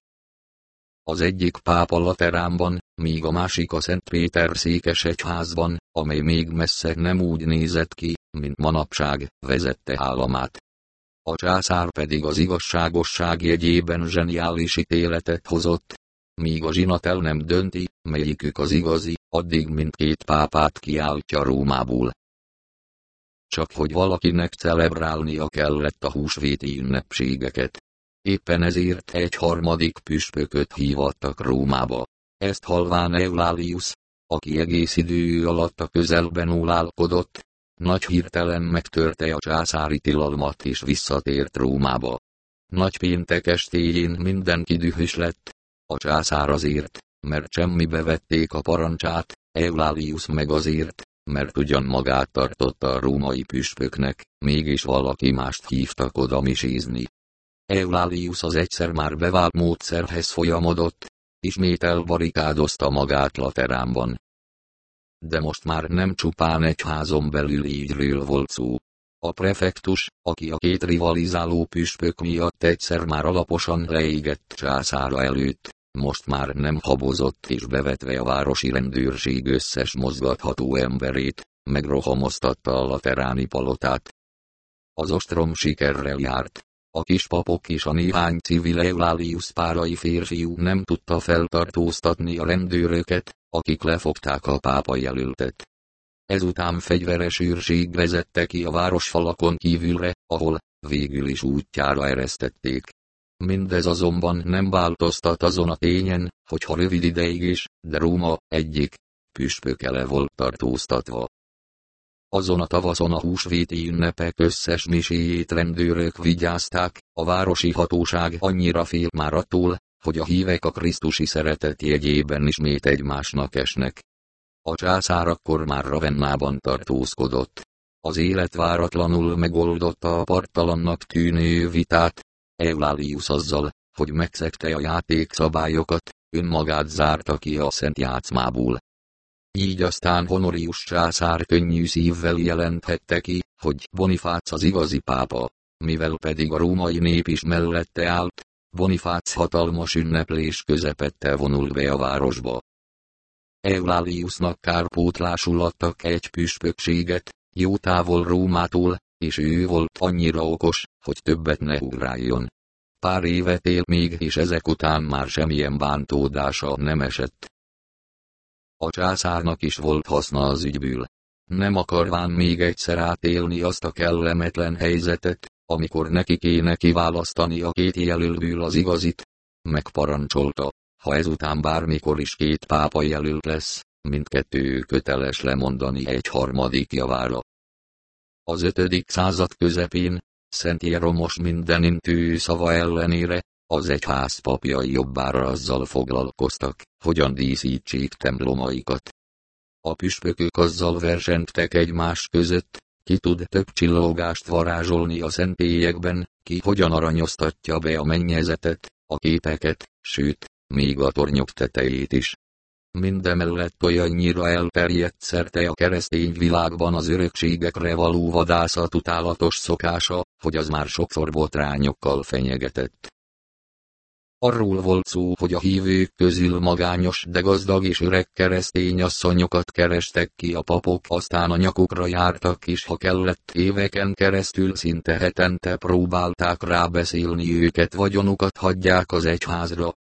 Az egyik pápa Lateránban, míg a másik a Szent Péter székes egyházban, amely még messze nem úgy nézett ki, mint manapság, vezette államát a császár pedig az igazságosság jegyében zseniális ítéletet hozott. Míg a zsinatel nem dönti, melyikük az igazi, addig mindkét pápát kiáltja Rómából. Csak hogy valakinek celebrálnia kellett a húsvéti ünnepségeket. Éppen ezért egy harmadik püspököt hívattak Rómába. Ezt halván Eulálius, aki egész idő alatt a közelben ólálkodott, nagy hirtelen megtörte a császári tilalmat és visszatért Rómába. Nagy péntek estéjén mindenki dühös lett. A császár azért, mert semmibe vették a parancsát, Eulálius meg azért, mert ugyan magát tartotta a római püspöknek, mégis valaki mást hívtak oda misézni. Eulálius az egyszer már bevált módszerhez folyamodott, ismét elbarikádozta magát Lateránban, de most már nem csupán egy házon belül ígyről volt szó. A prefektus, aki a két rivalizáló püspök miatt egyszer már alaposan leégett császára előtt, most már nem habozott és bevetve a városi rendőrség összes mozgatható emberét, megrohamoztatta a lateráni palotát. Az ostrom sikerrel járt. A kispapok és a néhány civil Eulálius párai férfiú nem tudta feltartóztatni a rendőröket, akik lefogták a pápa jelöltet. Ezután fegyveres őrség vezette ki a városfalakon kívülre, ahol, végül is útjára eresztették. Mindez azonban nem változtat azon a tényen, hogy ha rövid ideig is, de Róma egyik püspökele volt tartóztatva. Azon a tavaszon a húsvéti ünnepek összes miséjét rendőrök vigyázták, a városi hatóság annyira fél már attól, hogy a hívek a Krisztusi szeretet jegyében ismét egymásnak esnek. A császár akkor már Ravennában tartózkodott. Az élet váratlanul megoldotta a partalannak tűnő vitát. Eulálius azzal, hogy megszegte a játékszabályokat, önmagát zárta ki a szent játszmából. Így aztán Honorius császár könnyű szívvel jelenthette ki, hogy Bonifác az igazi pápa, mivel pedig a római nép is mellette állt, Bonifác hatalmas ünneplés közepette vonul be a városba. Euláliusnak kárpótlásul adtak egy püspökséget, jó távol Rómától, és ő volt annyira okos, hogy többet ne ugráljon. Pár évet él még és ezek után már semmilyen bántódása nem esett. A császárnak is volt haszna az ügyből. Nem akarván még egyszer átélni azt a kellemetlen helyzetet, amikor neki kéne kiválasztani a két jelölből az igazit, megparancsolta, ha ezután bármikor is két pápa jelölt lesz, mindkettő köteles lemondani egy harmadik javára. Az ötödik század közepén, Szent Jeromos mindenintő szava ellenére, az egyház papjai jobbára azzal foglalkoztak, hogyan díszítsék templomaikat. A püspökök azzal versengtek egymás között, ki tud több csillogást varázsolni a szentélyekben, ki hogyan aranyoztatja be a mennyezetet, a képeket, sőt, még a tornyok tetejét is. Mindemellett olyannyira elterjedt szerte a keresztény világban az örökségekre való vadászat utálatos szokása, hogy az már sokszor botrányokkal fenyegetett. Arról volt szó, hogy a hívők közül magányos, de gazdag és öreg keresztény asszonyokat kerestek ki a papok, aztán a nyakukra jártak és ha kellett éveken keresztül szinte hetente próbálták rábeszélni őket vagyonukat hagyják az egyházra.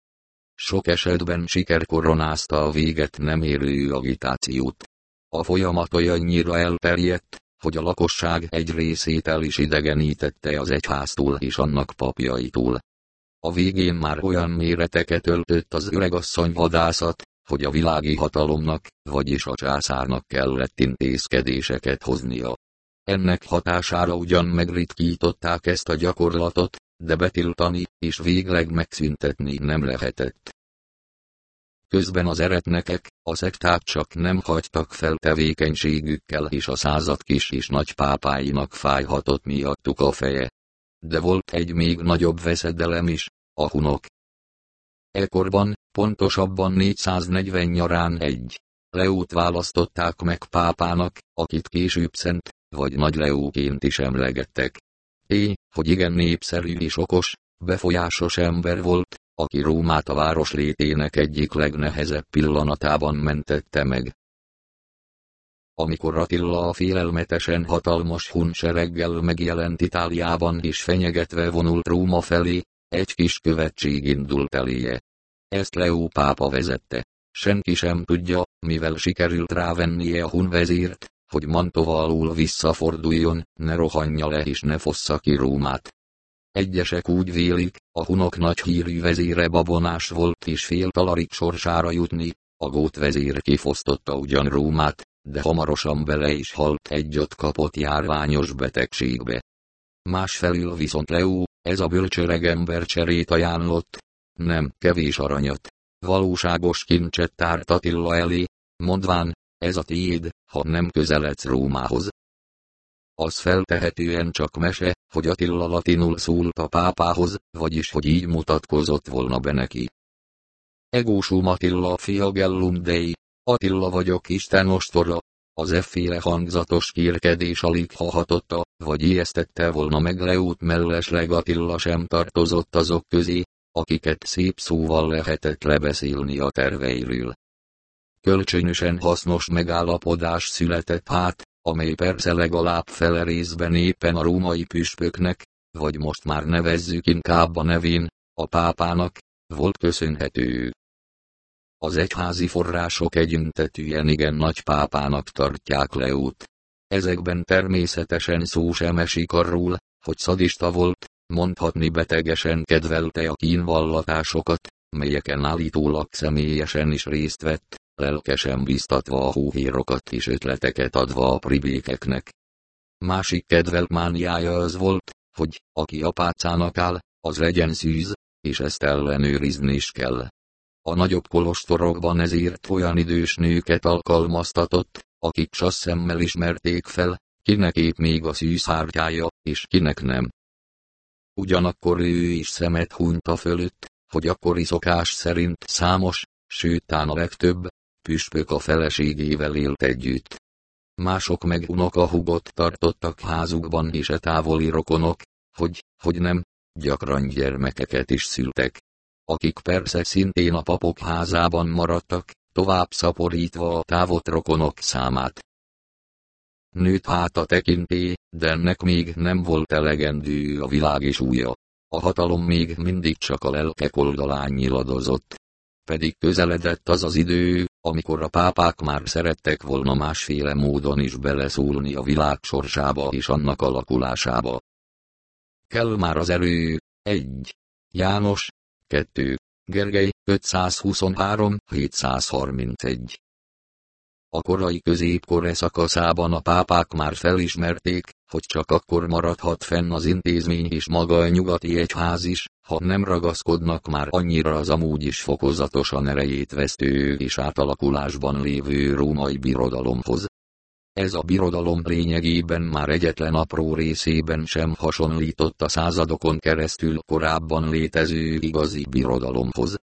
Sok esetben siker koronázta a véget nem érő agitációt. A folyamat olyannyira elterjedt, hogy a lakosság egy részét el is idegenítette az egyháztól és annak papjaitól. A végén már olyan méreteket öltött az öregasszony vadászat, hogy a világi hatalomnak, vagyis a császárnak kellett intézkedéseket hoznia. Ennek hatására ugyan megritkították ezt a gyakorlatot, de betiltani és végleg megszüntetni nem lehetett. Közben az eretnekek, a szekták csak nem hagytak fel tevékenységükkel és a század kis és nagy pápáinak fájhatott miattuk a feje. De volt egy még nagyobb veszedelem is, a hunok. Ekorban, pontosabban 440 nyarán egy Leót választották meg pápának, akit később szent, vagy nagy Leóként is emlegettek. É, hogy igen népszerű és okos, befolyásos ember volt, aki Rómát a város létének egyik legnehezebb pillanatában mentette meg. Amikor Attila a félelmetesen hatalmas hunsereggel megjelent Itáliában és fenyegetve vonult Róma felé, egy kis követség indult eléje. Ezt Leó pápa vezette. Senki sem tudja, mivel sikerült rávennie a hun vezírt, hogy Mantova alul visszaforduljon, ne rohanja le és ne fossza ki Rómát. Egyesek úgy vélik, a hunok nagy hírű vezére babonás volt és fél talarik sorsára jutni, a gót vezér kifosztotta ugyan Rómát, de hamarosan bele is halt egy ott kapott járványos betegségbe. Másfelül viszont Leó, ez a bölcsöreg ember cserét ajánlott. Nem, kevés aranyat. Valóságos kincset tárt Attila elé, mondván, ez a tiéd, ha nem közeledsz Rómához. Az feltehetően csak mese, hogy Attila latinul szólt a pápához, vagyis hogy így mutatkozott volna be neki. Egósum Attila Fiagellum Dei, Attila vagyok Isten ostora, az efféle hangzatos kérkedés alig hahatotta, vagy ijesztette volna meg Leót mellesleg Attila sem tartozott azok közé, akiket szép szóval lehetett lebeszélni a terveiről. Kölcsönösen hasznos megállapodás született hát, amely persze legalább fele részben éppen a római püspöknek, vagy most már nevezzük inkább a nevén, a pápának, volt köszönhető. Az egyházi források együntetűen igen nagy pápának tartják Leót. Ezekben természetesen szó sem esik arról, hogy szadista volt, mondhatni betegesen kedvelte a kínvallatásokat, melyeken állítólag személyesen is részt vett, lelkesen biztatva a hóhérokat és ötleteket adva a pribékeknek. Másik kedvelt mániája az volt, hogy aki apácának áll, az legyen szűz, és ezt ellenőrizni is kell. A nagyobb kolostorokban ezért olyan idős nőket alkalmaztatott, akik csak szemmel ismerték fel, kinek épp még a szűzhártyája, és kinek nem. Ugyanakkor ő is szemet hunyt a fölött, hogy akkori szokás szerint számos, sőt a legtöbb, püspök a feleségével élt együtt. Mások meg unokahugot tartottak házukban és e távoli rokonok, hogy, hogy nem, gyakran gyermekeket is szültek. Akik persze szintén a papok házában maradtak, tovább szaporítva a távot rokonok számát. Nőtt hát a tekinté, de ennek még nem volt elegendő a világ és újja. A hatalom még mindig csak a lelkek oldalán nyiladozott. Pedig közeledett az az idő, amikor a pápák már szerettek volna másféle módon is beleszólni a világ sorsába és annak alakulásába. Kell már az erő. 1. János. 2. Gergely. 523-731. A korai középkor szakaszában a pápák már felismerték, hogy csak akkor maradhat fenn az intézmény és maga a nyugati egyház is, ha nem ragaszkodnak már annyira az amúgy is fokozatosan erejét vesztő és átalakulásban lévő római birodalomhoz. Ez a birodalom lényegében már egyetlen apró részében sem hasonlított a századokon keresztül korábban létező igazi birodalomhoz.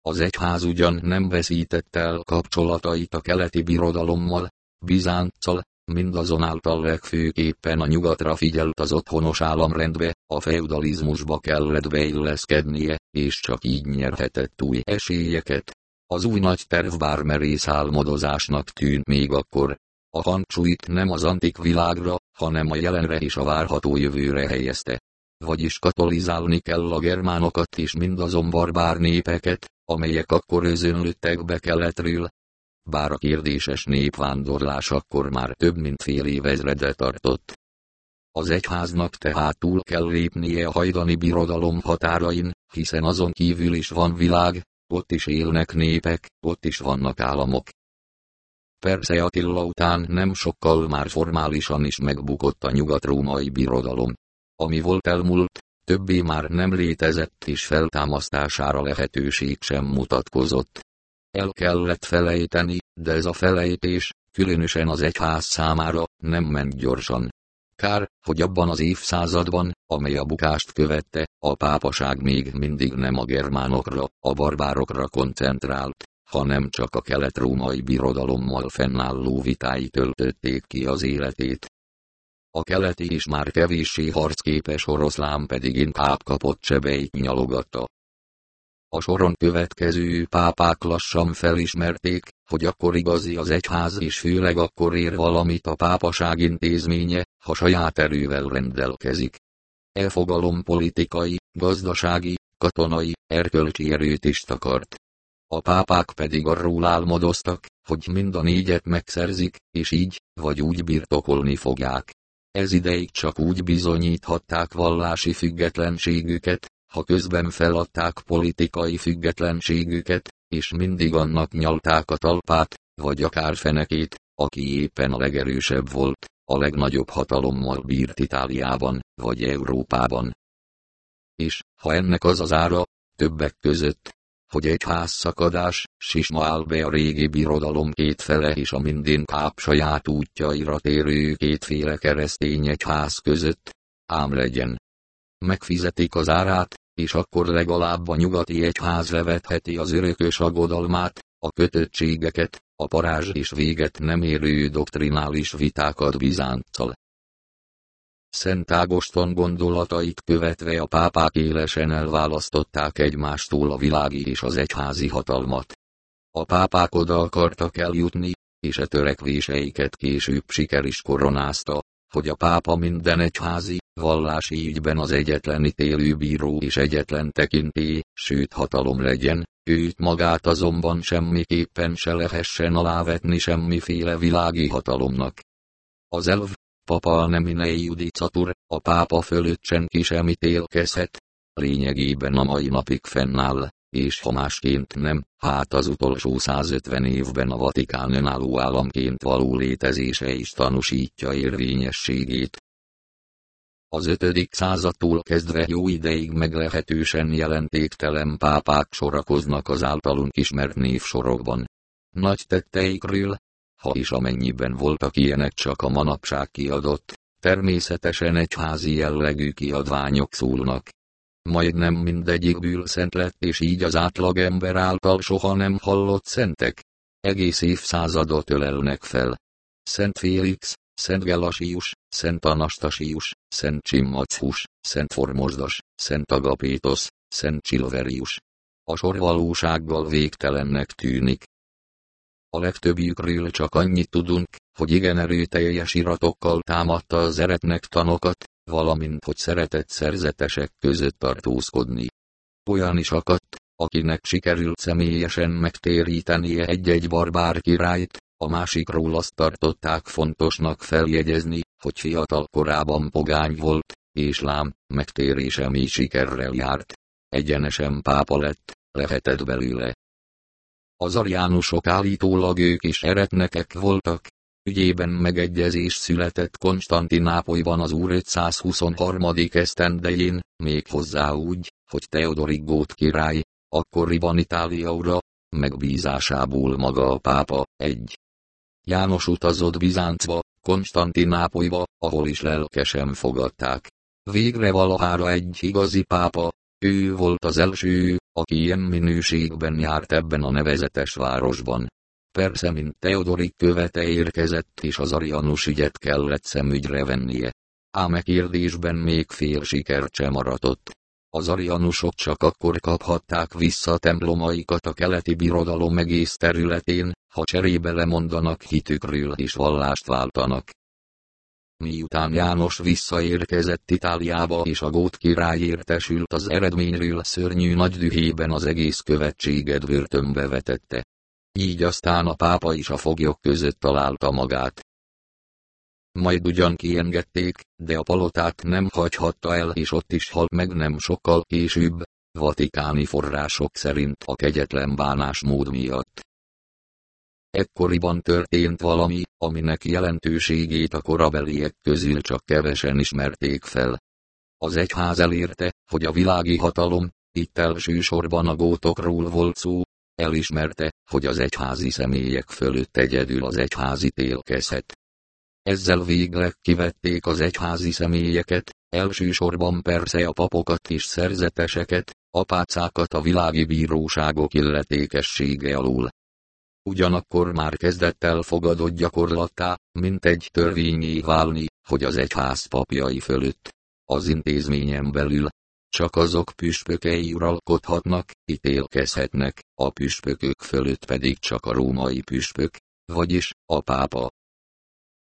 Az egyház ugyan nem veszítette el kapcsolatait a keleti birodalommal, Bizánccal, mindazonáltal legfőképpen a nyugatra figyelt az otthonos államrendbe, a feudalizmusba kellett beilleszkednie, és csak így nyerhetett új esélyeket. Az új nagy terv bár merész álmodozásnak tűnt még akkor. A hangsúlyt nem az antik világra, hanem a jelenre és a várható jövőre helyezte. Vagyis katolizálni kell a germánokat és mindazon barbár népeket, amelyek akkor özönlöttek be keletről. Bár a kérdéses népvándorlás akkor már több mint fél évezrede tartott. Az egyháznak tehát túl kell lépnie a hajdani birodalom határain, hiszen azon kívül is van világ, ott is élnek népek, ott is vannak államok. Persze Attila után nem sokkal már formálisan is megbukott a nyugat-római birodalom. Ami volt elmúlt, többé már nem létezett és feltámasztására lehetőség sem mutatkozott. El kellett felejteni, de ez a felejtés, különösen az egyház számára, nem ment gyorsan. Kár, hogy abban az évszázadban, amely a bukást követte, a pápaság még mindig nem a germánokra, a barbárokra koncentrált, hanem csak a kelet-római birodalommal fennálló vitái töltötték ki az életét. A keleti is már kevéssé harcképes oroszlán pedig inkább kapott sebeit nyalogatta. A soron következő pápák lassan felismerték, hogy akkor igazi az egyház és főleg akkor ér valamit a pápaság intézménye, ha saját erővel rendelkezik. Elfogalom politikai, gazdasági, katonai, erkölcsi erőt is takart. A pápák pedig arról álmodoztak, hogy mind a négyet megszerzik, és így, vagy úgy birtokolni fogják. Ez ideig csak úgy bizonyíthatták vallási függetlenségüket, ha közben feladták politikai függetlenségüket, és mindig annak nyalták a talpát, vagy akár fenekét, aki éppen a legerősebb volt, a legnagyobb hatalommal bírt Itáliában, vagy Európában. És, ha ennek az az ára, többek között, hogy egy házszakadás, sisma áll be a régi birodalom két fele és a káp saját útjaira térő kétféle keresztény egyház között, ám legyen. Megfizetik az árát, és akkor legalább a nyugati egyház levetheti az örökös aggodalmát, a kötöttségeket, a parázs és véget nem érő doktrinális vitákat Bizánccal. Szent Ágoston gondolatait követve a pápák élesen elválasztották egymástól a világi és az egyházi hatalmat. A pápák oda akartak eljutni, és e törekvéseiket később siker is koronázta, hogy a pápa minden egyházi, vallási ügyben az egyetlen bíró és egyetlen tekinté, sőt hatalom legyen, őt magát azonban semmiképpen se lehessen alávetni semmiféle világi hatalomnak. Az elv, papa neminei judicatur, a pápa fölött senki sem ítélkezhet. Lényegében a mai napig fennáll, és ha másként nem, hát az utolsó 150 évben a Vatikán önálló államként való létezése is tanúsítja érvényességét. Az 5. századtól kezdve jó ideig meglehetősen jelentéktelen pápák sorakoznak az általunk ismert névsorokban. Nagy tetteikről, ha is amennyiben voltak ilyenek csak a manapság kiadott, természetesen egyházi jellegű kiadványok szólnak. Majdnem mindegyik szent lett és így az átlagember által soha nem hallott szentek. Egész évszázadot ölelnek fel. Szent Félix, Szent Gelasius, Szent Anastasius, Szent Csimmacus, Szent Formosdas, Szent Agapétos, Szent Csilverius. A sor valósággal végtelennek tűnik. A legtöbbjükről csak annyit tudunk, hogy igen erőteljes iratokkal támadta az eretnek tanokat, valamint hogy szeretett szerzetesek között tartózkodni. Olyan is akadt, akinek sikerült személyesen megtérítenie egy-egy barbár királyt, a másikról azt tartották fontosnak feljegyezni, hogy fiatal korában pogány volt, és lám, megtérése mi sikerrel járt. Egyenesen pápa lett, lehetett belőle. Az ariánusok állítólag ők is eretnekek voltak. Ügyében megegyezés született Konstantinápolyban az úr 523. esztendején, hozzá úgy, hogy Teodorik Gót király, akkoriban Itáliaura, megbízásából maga a pápa, egy. János utazott Bizáncba, Konstantinápolyba, ahol is lelkesen fogadták. Végre valahára egy igazi pápa, ő volt az első, aki ilyen minőségben járt ebben a nevezetes városban. Persze, mint Teodorik követe érkezett és az arianus ügyet kellett szemügyre vennie. Ám e kérdésben még fél sikert sem aratott. Az arianusok csak akkor kaphatták vissza templomaikat a keleti birodalom egész területén, ha cserébe lemondanak hitükről és vallást váltanak. Miután János visszaérkezett Itáliába és a gót király értesült az eredményről szörnyű nagy dühében az egész követséget börtönbe vetette. Így aztán a pápa is a foglyok között találta magát. Majd ugyan kiengedték, de a palotát nem hagyhatta el és ott is halt meg nem sokkal később, vatikáni források szerint a kegyetlen bánásmód miatt. Ekkoriban történt valami, aminek jelentőségét a korabeliek közül csak kevesen ismerték fel. Az egyház elérte, hogy a világi hatalom, itt elsősorban a gótokról volt szó, elismerte, hogy az egyházi személyek fölött egyedül az egyházi télkezhet. Ezzel végleg kivették az egyházi személyeket, elsősorban persze a papokat és szerzeteseket, apácákat a világi bíróságok illetékessége alól. Ugyanakkor már kezdett elfogadott gyakorlattá, mint egy törvényé válni, hogy az egyház papjai fölött, az intézményen belül, csak azok püspökei uralkodhatnak, ítélkezhetnek, a püspökök fölött pedig csak a római püspök, vagyis a pápa.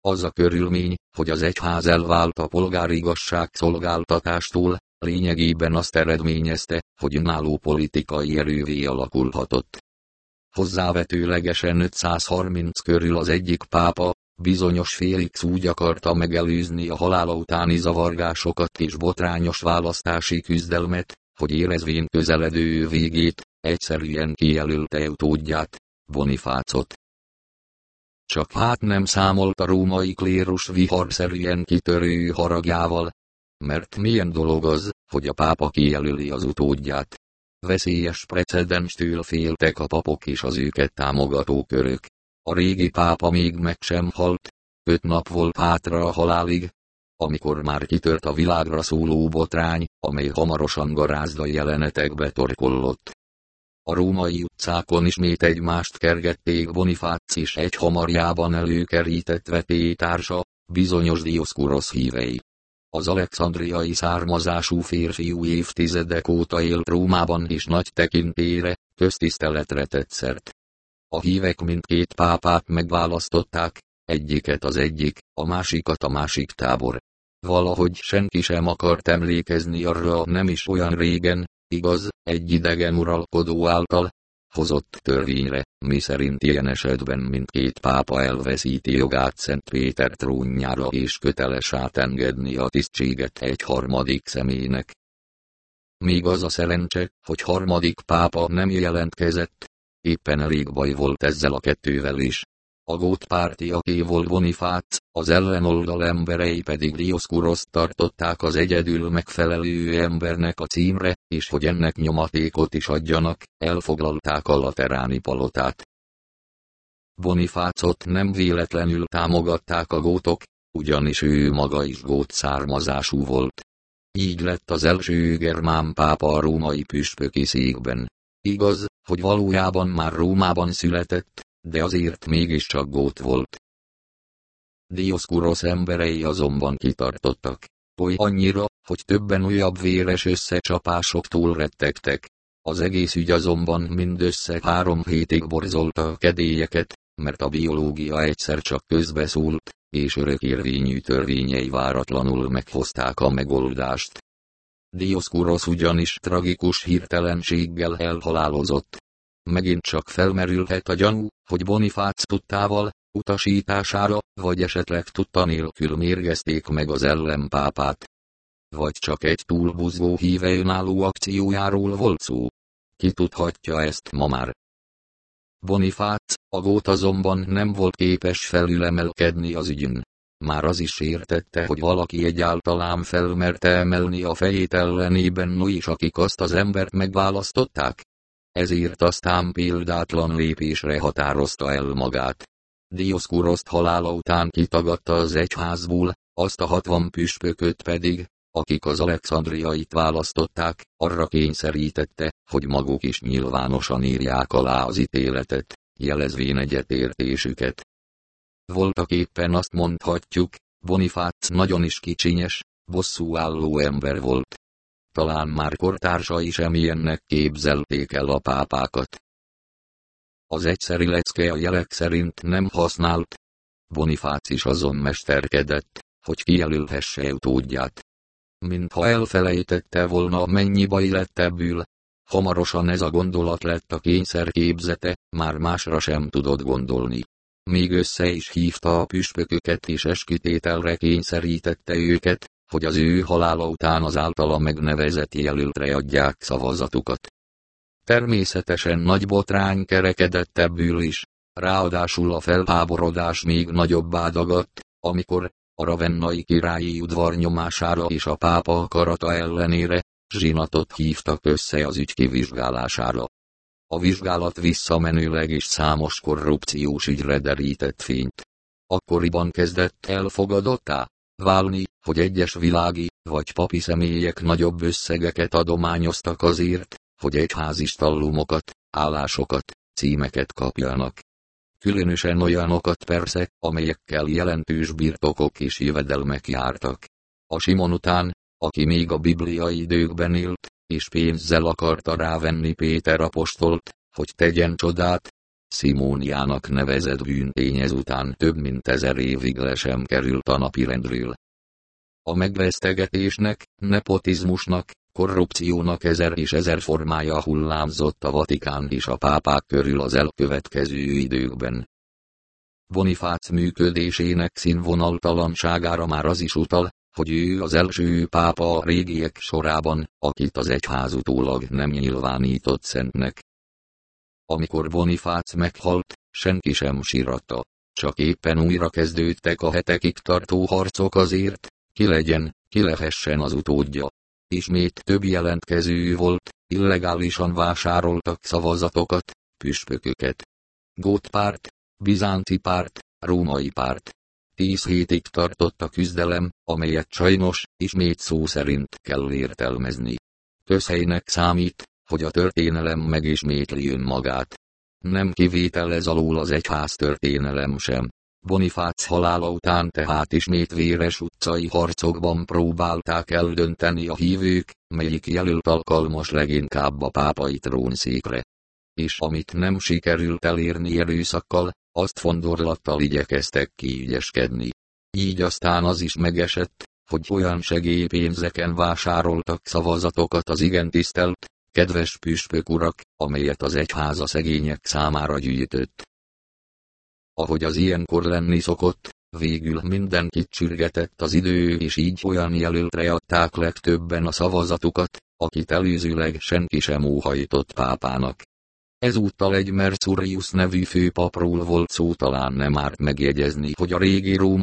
Az a körülmény, hogy az egyház elvált a polgárigazság szolgáltatástól, lényegében azt eredményezte, hogy önálló politikai erővé alakulhatott. Hozzávetőlegesen 530 körül az egyik pápa, bizonyos Félix úgy akarta megelőzni a halála utáni zavargásokat és botrányos választási küzdelmet, hogy érezvén közeledő végét, egyszerűen kijelölte utódját, Bonifácot. Csak hát nem számolt a római klérus viharszerűen kitörő haragjával, mert milyen dolog az, hogy a pápa kijelöli az utódját. Veszélyes precedenstől féltek a papok és az őket támogató körök. A régi pápa még meg sem halt, öt nap volt hátra a halálig, amikor már kitört a világra szóló botrány, amely hamarosan garázda jelenetekbe torkollott. A római utcákon ismét egymást kergették Bonifácis egy hamarjában előkerített vetétársa, bizonyos Dioszkurosz hívei. Az alexandriai származású férfiú évtizedek óta élt Rómában és nagy tekintére, köztiszteletre tett szert. A hívek mindkét pápát megválasztották, egyiket az egyik, a másikat a másik tábor. Valahogy senki sem akart emlékezni arra nem is olyan régen, igaz, egy idegen uralkodó által, hozott törvényre, miszerint ilyen esetben mindkét pápa elveszíti jogát Szent Péter trónjára és köteles átengedni a tisztséget egy harmadik személynek. Még az a szerencse, hogy harmadik pápa nem jelentkezett. Éppen elég baj volt ezzel a kettővel is. A gót pártiaké volt Bonifác, az ellenoldal emberei pedig Dioskuroszt tartották az egyedül megfelelő embernek a címre, és hogy ennek nyomatékot is adjanak, elfoglalták a lateráni palotát. Bonifácot nem véletlenül támogatták a gótok, ugyanis ő maga is gót származású volt. Így lett az első germán pápa a római püspöki székben. Igaz, hogy valójában már Rómában született, de azért mégiscsak gót volt. Dioskuros emberei azonban kitartottak. Oly annyira, hogy többen újabb véres összecsapásoktól rettegtek. Az egész ügy azonban mindössze három hétig borzolta a kedélyeket, mert a biológia egyszer csak közbeszólt, és örökérvényű törvényei váratlanul meghozták a megoldást. Dioskuros ugyanis tragikus hirtelenséggel elhalálozott. Megint csak felmerülhet a gyanú, hogy Bonifác tudtával, utasítására, vagy esetleg tudta nélkül mérgezték meg az ellenpápát. Vagy csak egy túlbuzgó híve önálló akciójáról volt szó. Ki tudhatja ezt ma már? Bonifác, a gót azonban nem volt képes felülemelkedni az ügyön. Már az is értette, hogy valaki egyáltalán felmerte emelni a fejét ellenében no is akik azt az embert megválasztották. Ezért aztán példátlan lépésre határozta el magát. Dioskuroszt halála után kitagadta az egyházból, azt a hatvan püspököt pedig, akik az alexandriait választották, arra kényszerítette, hogy maguk is nyilvánosan írják alá az ítéletet, jelezvén egyetértésüket. Voltak éppen azt mondhatjuk, Bonifác nagyon is kicsinyes, bosszúálló ember volt. Talán már kortársai sem ilyennek képzelték el a pápákat. Az egyszeri lecke a jelek szerint nem használt. Bonifác is azon mesterkedett, hogy kijelölhesse utódját mintha elfelejtette volna mennyi baj lett ebből. Hamarosan ez a gondolat lett a kényszer képzete, már másra sem tudott gondolni. Még össze is hívta a püspököket és eskütételre kényszerítette őket, hogy az ő halála után az általa megnevezett jelöltre adják szavazatukat. Természetesen nagy botrány kerekedett ebből is, ráadásul a felháborodás még nagyobb dagadt, amikor, a ravennai királyi udvar nyomására és a pápa akarata ellenére, zsinatot hívtak össze az ügy kivizsgálására. A vizsgálat visszamenőleg is számos korrupciós ügyre derített fényt. Akkoriban kezdett elfogadottá válni, hogy egyes világi vagy papi személyek nagyobb összegeket adományoztak azért, hogy egyházistallumokat, állásokat, címeket kapjanak különösen olyanokat persze, amelyekkel jelentős birtokok és jövedelmek jártak. A Simon után, aki még a bibliai időkben élt, és pénzzel akarta rávenni Péter apostolt, hogy tegyen csodát, Simóniának nevezett bűntény ezután több mint ezer évig le sem került a napirendről. A megvesztegetésnek, nepotizmusnak, korrupciónak ezer és ezer formája hullámzott a Vatikán és a pápák körül az elkövetkező időkben. Bonifác működésének színvonaltalanságára már az is utal, hogy ő az első pápa a régiek sorában, akit az egyház utólag nem nyilvánított szentnek. Amikor Bonifác meghalt, senki sem síratta, csak éppen újra kezdődtek a hetekig tartó harcok azért, ki legyen, ki lehessen az utódja. Ismét több jelentkező volt, illegálisan vásároltak szavazatokat, püspököket. Gótpárt, bizánci párt, római párt. Tíz hétig tartott a küzdelem, amelyet sajnos, ismét szó szerint kell értelmezni. Közhelynek számít, hogy a történelem megismétli önmagát. Nem kivétel alól az egyház történelem sem. Bonifác halála után tehát ismét véres utcai harcokban próbálták eldönteni a hívők, melyik jelölt alkalmas leginkább a pápai trónszékre. És amit nem sikerült elérni erőszakkal, azt fondorlattal igyekeztek kiügyeskedni. Így aztán az is megesett, hogy olyan segélypénzeken vásároltak szavazatokat az igen tisztelt, kedves püspök urak, amelyet az egyház a szegények számára gyűjtött. Ahogy az ilyenkor lenni szokott, végül mindenkit csürgetett az idő és így olyan jelöltre adták legtöbben a szavazatukat, akit előzőleg senki sem óhajtott pápának. Ezúttal egy Mercurius nevű főpapról volt szó talán nem árt megjegyezni, hogy a régi római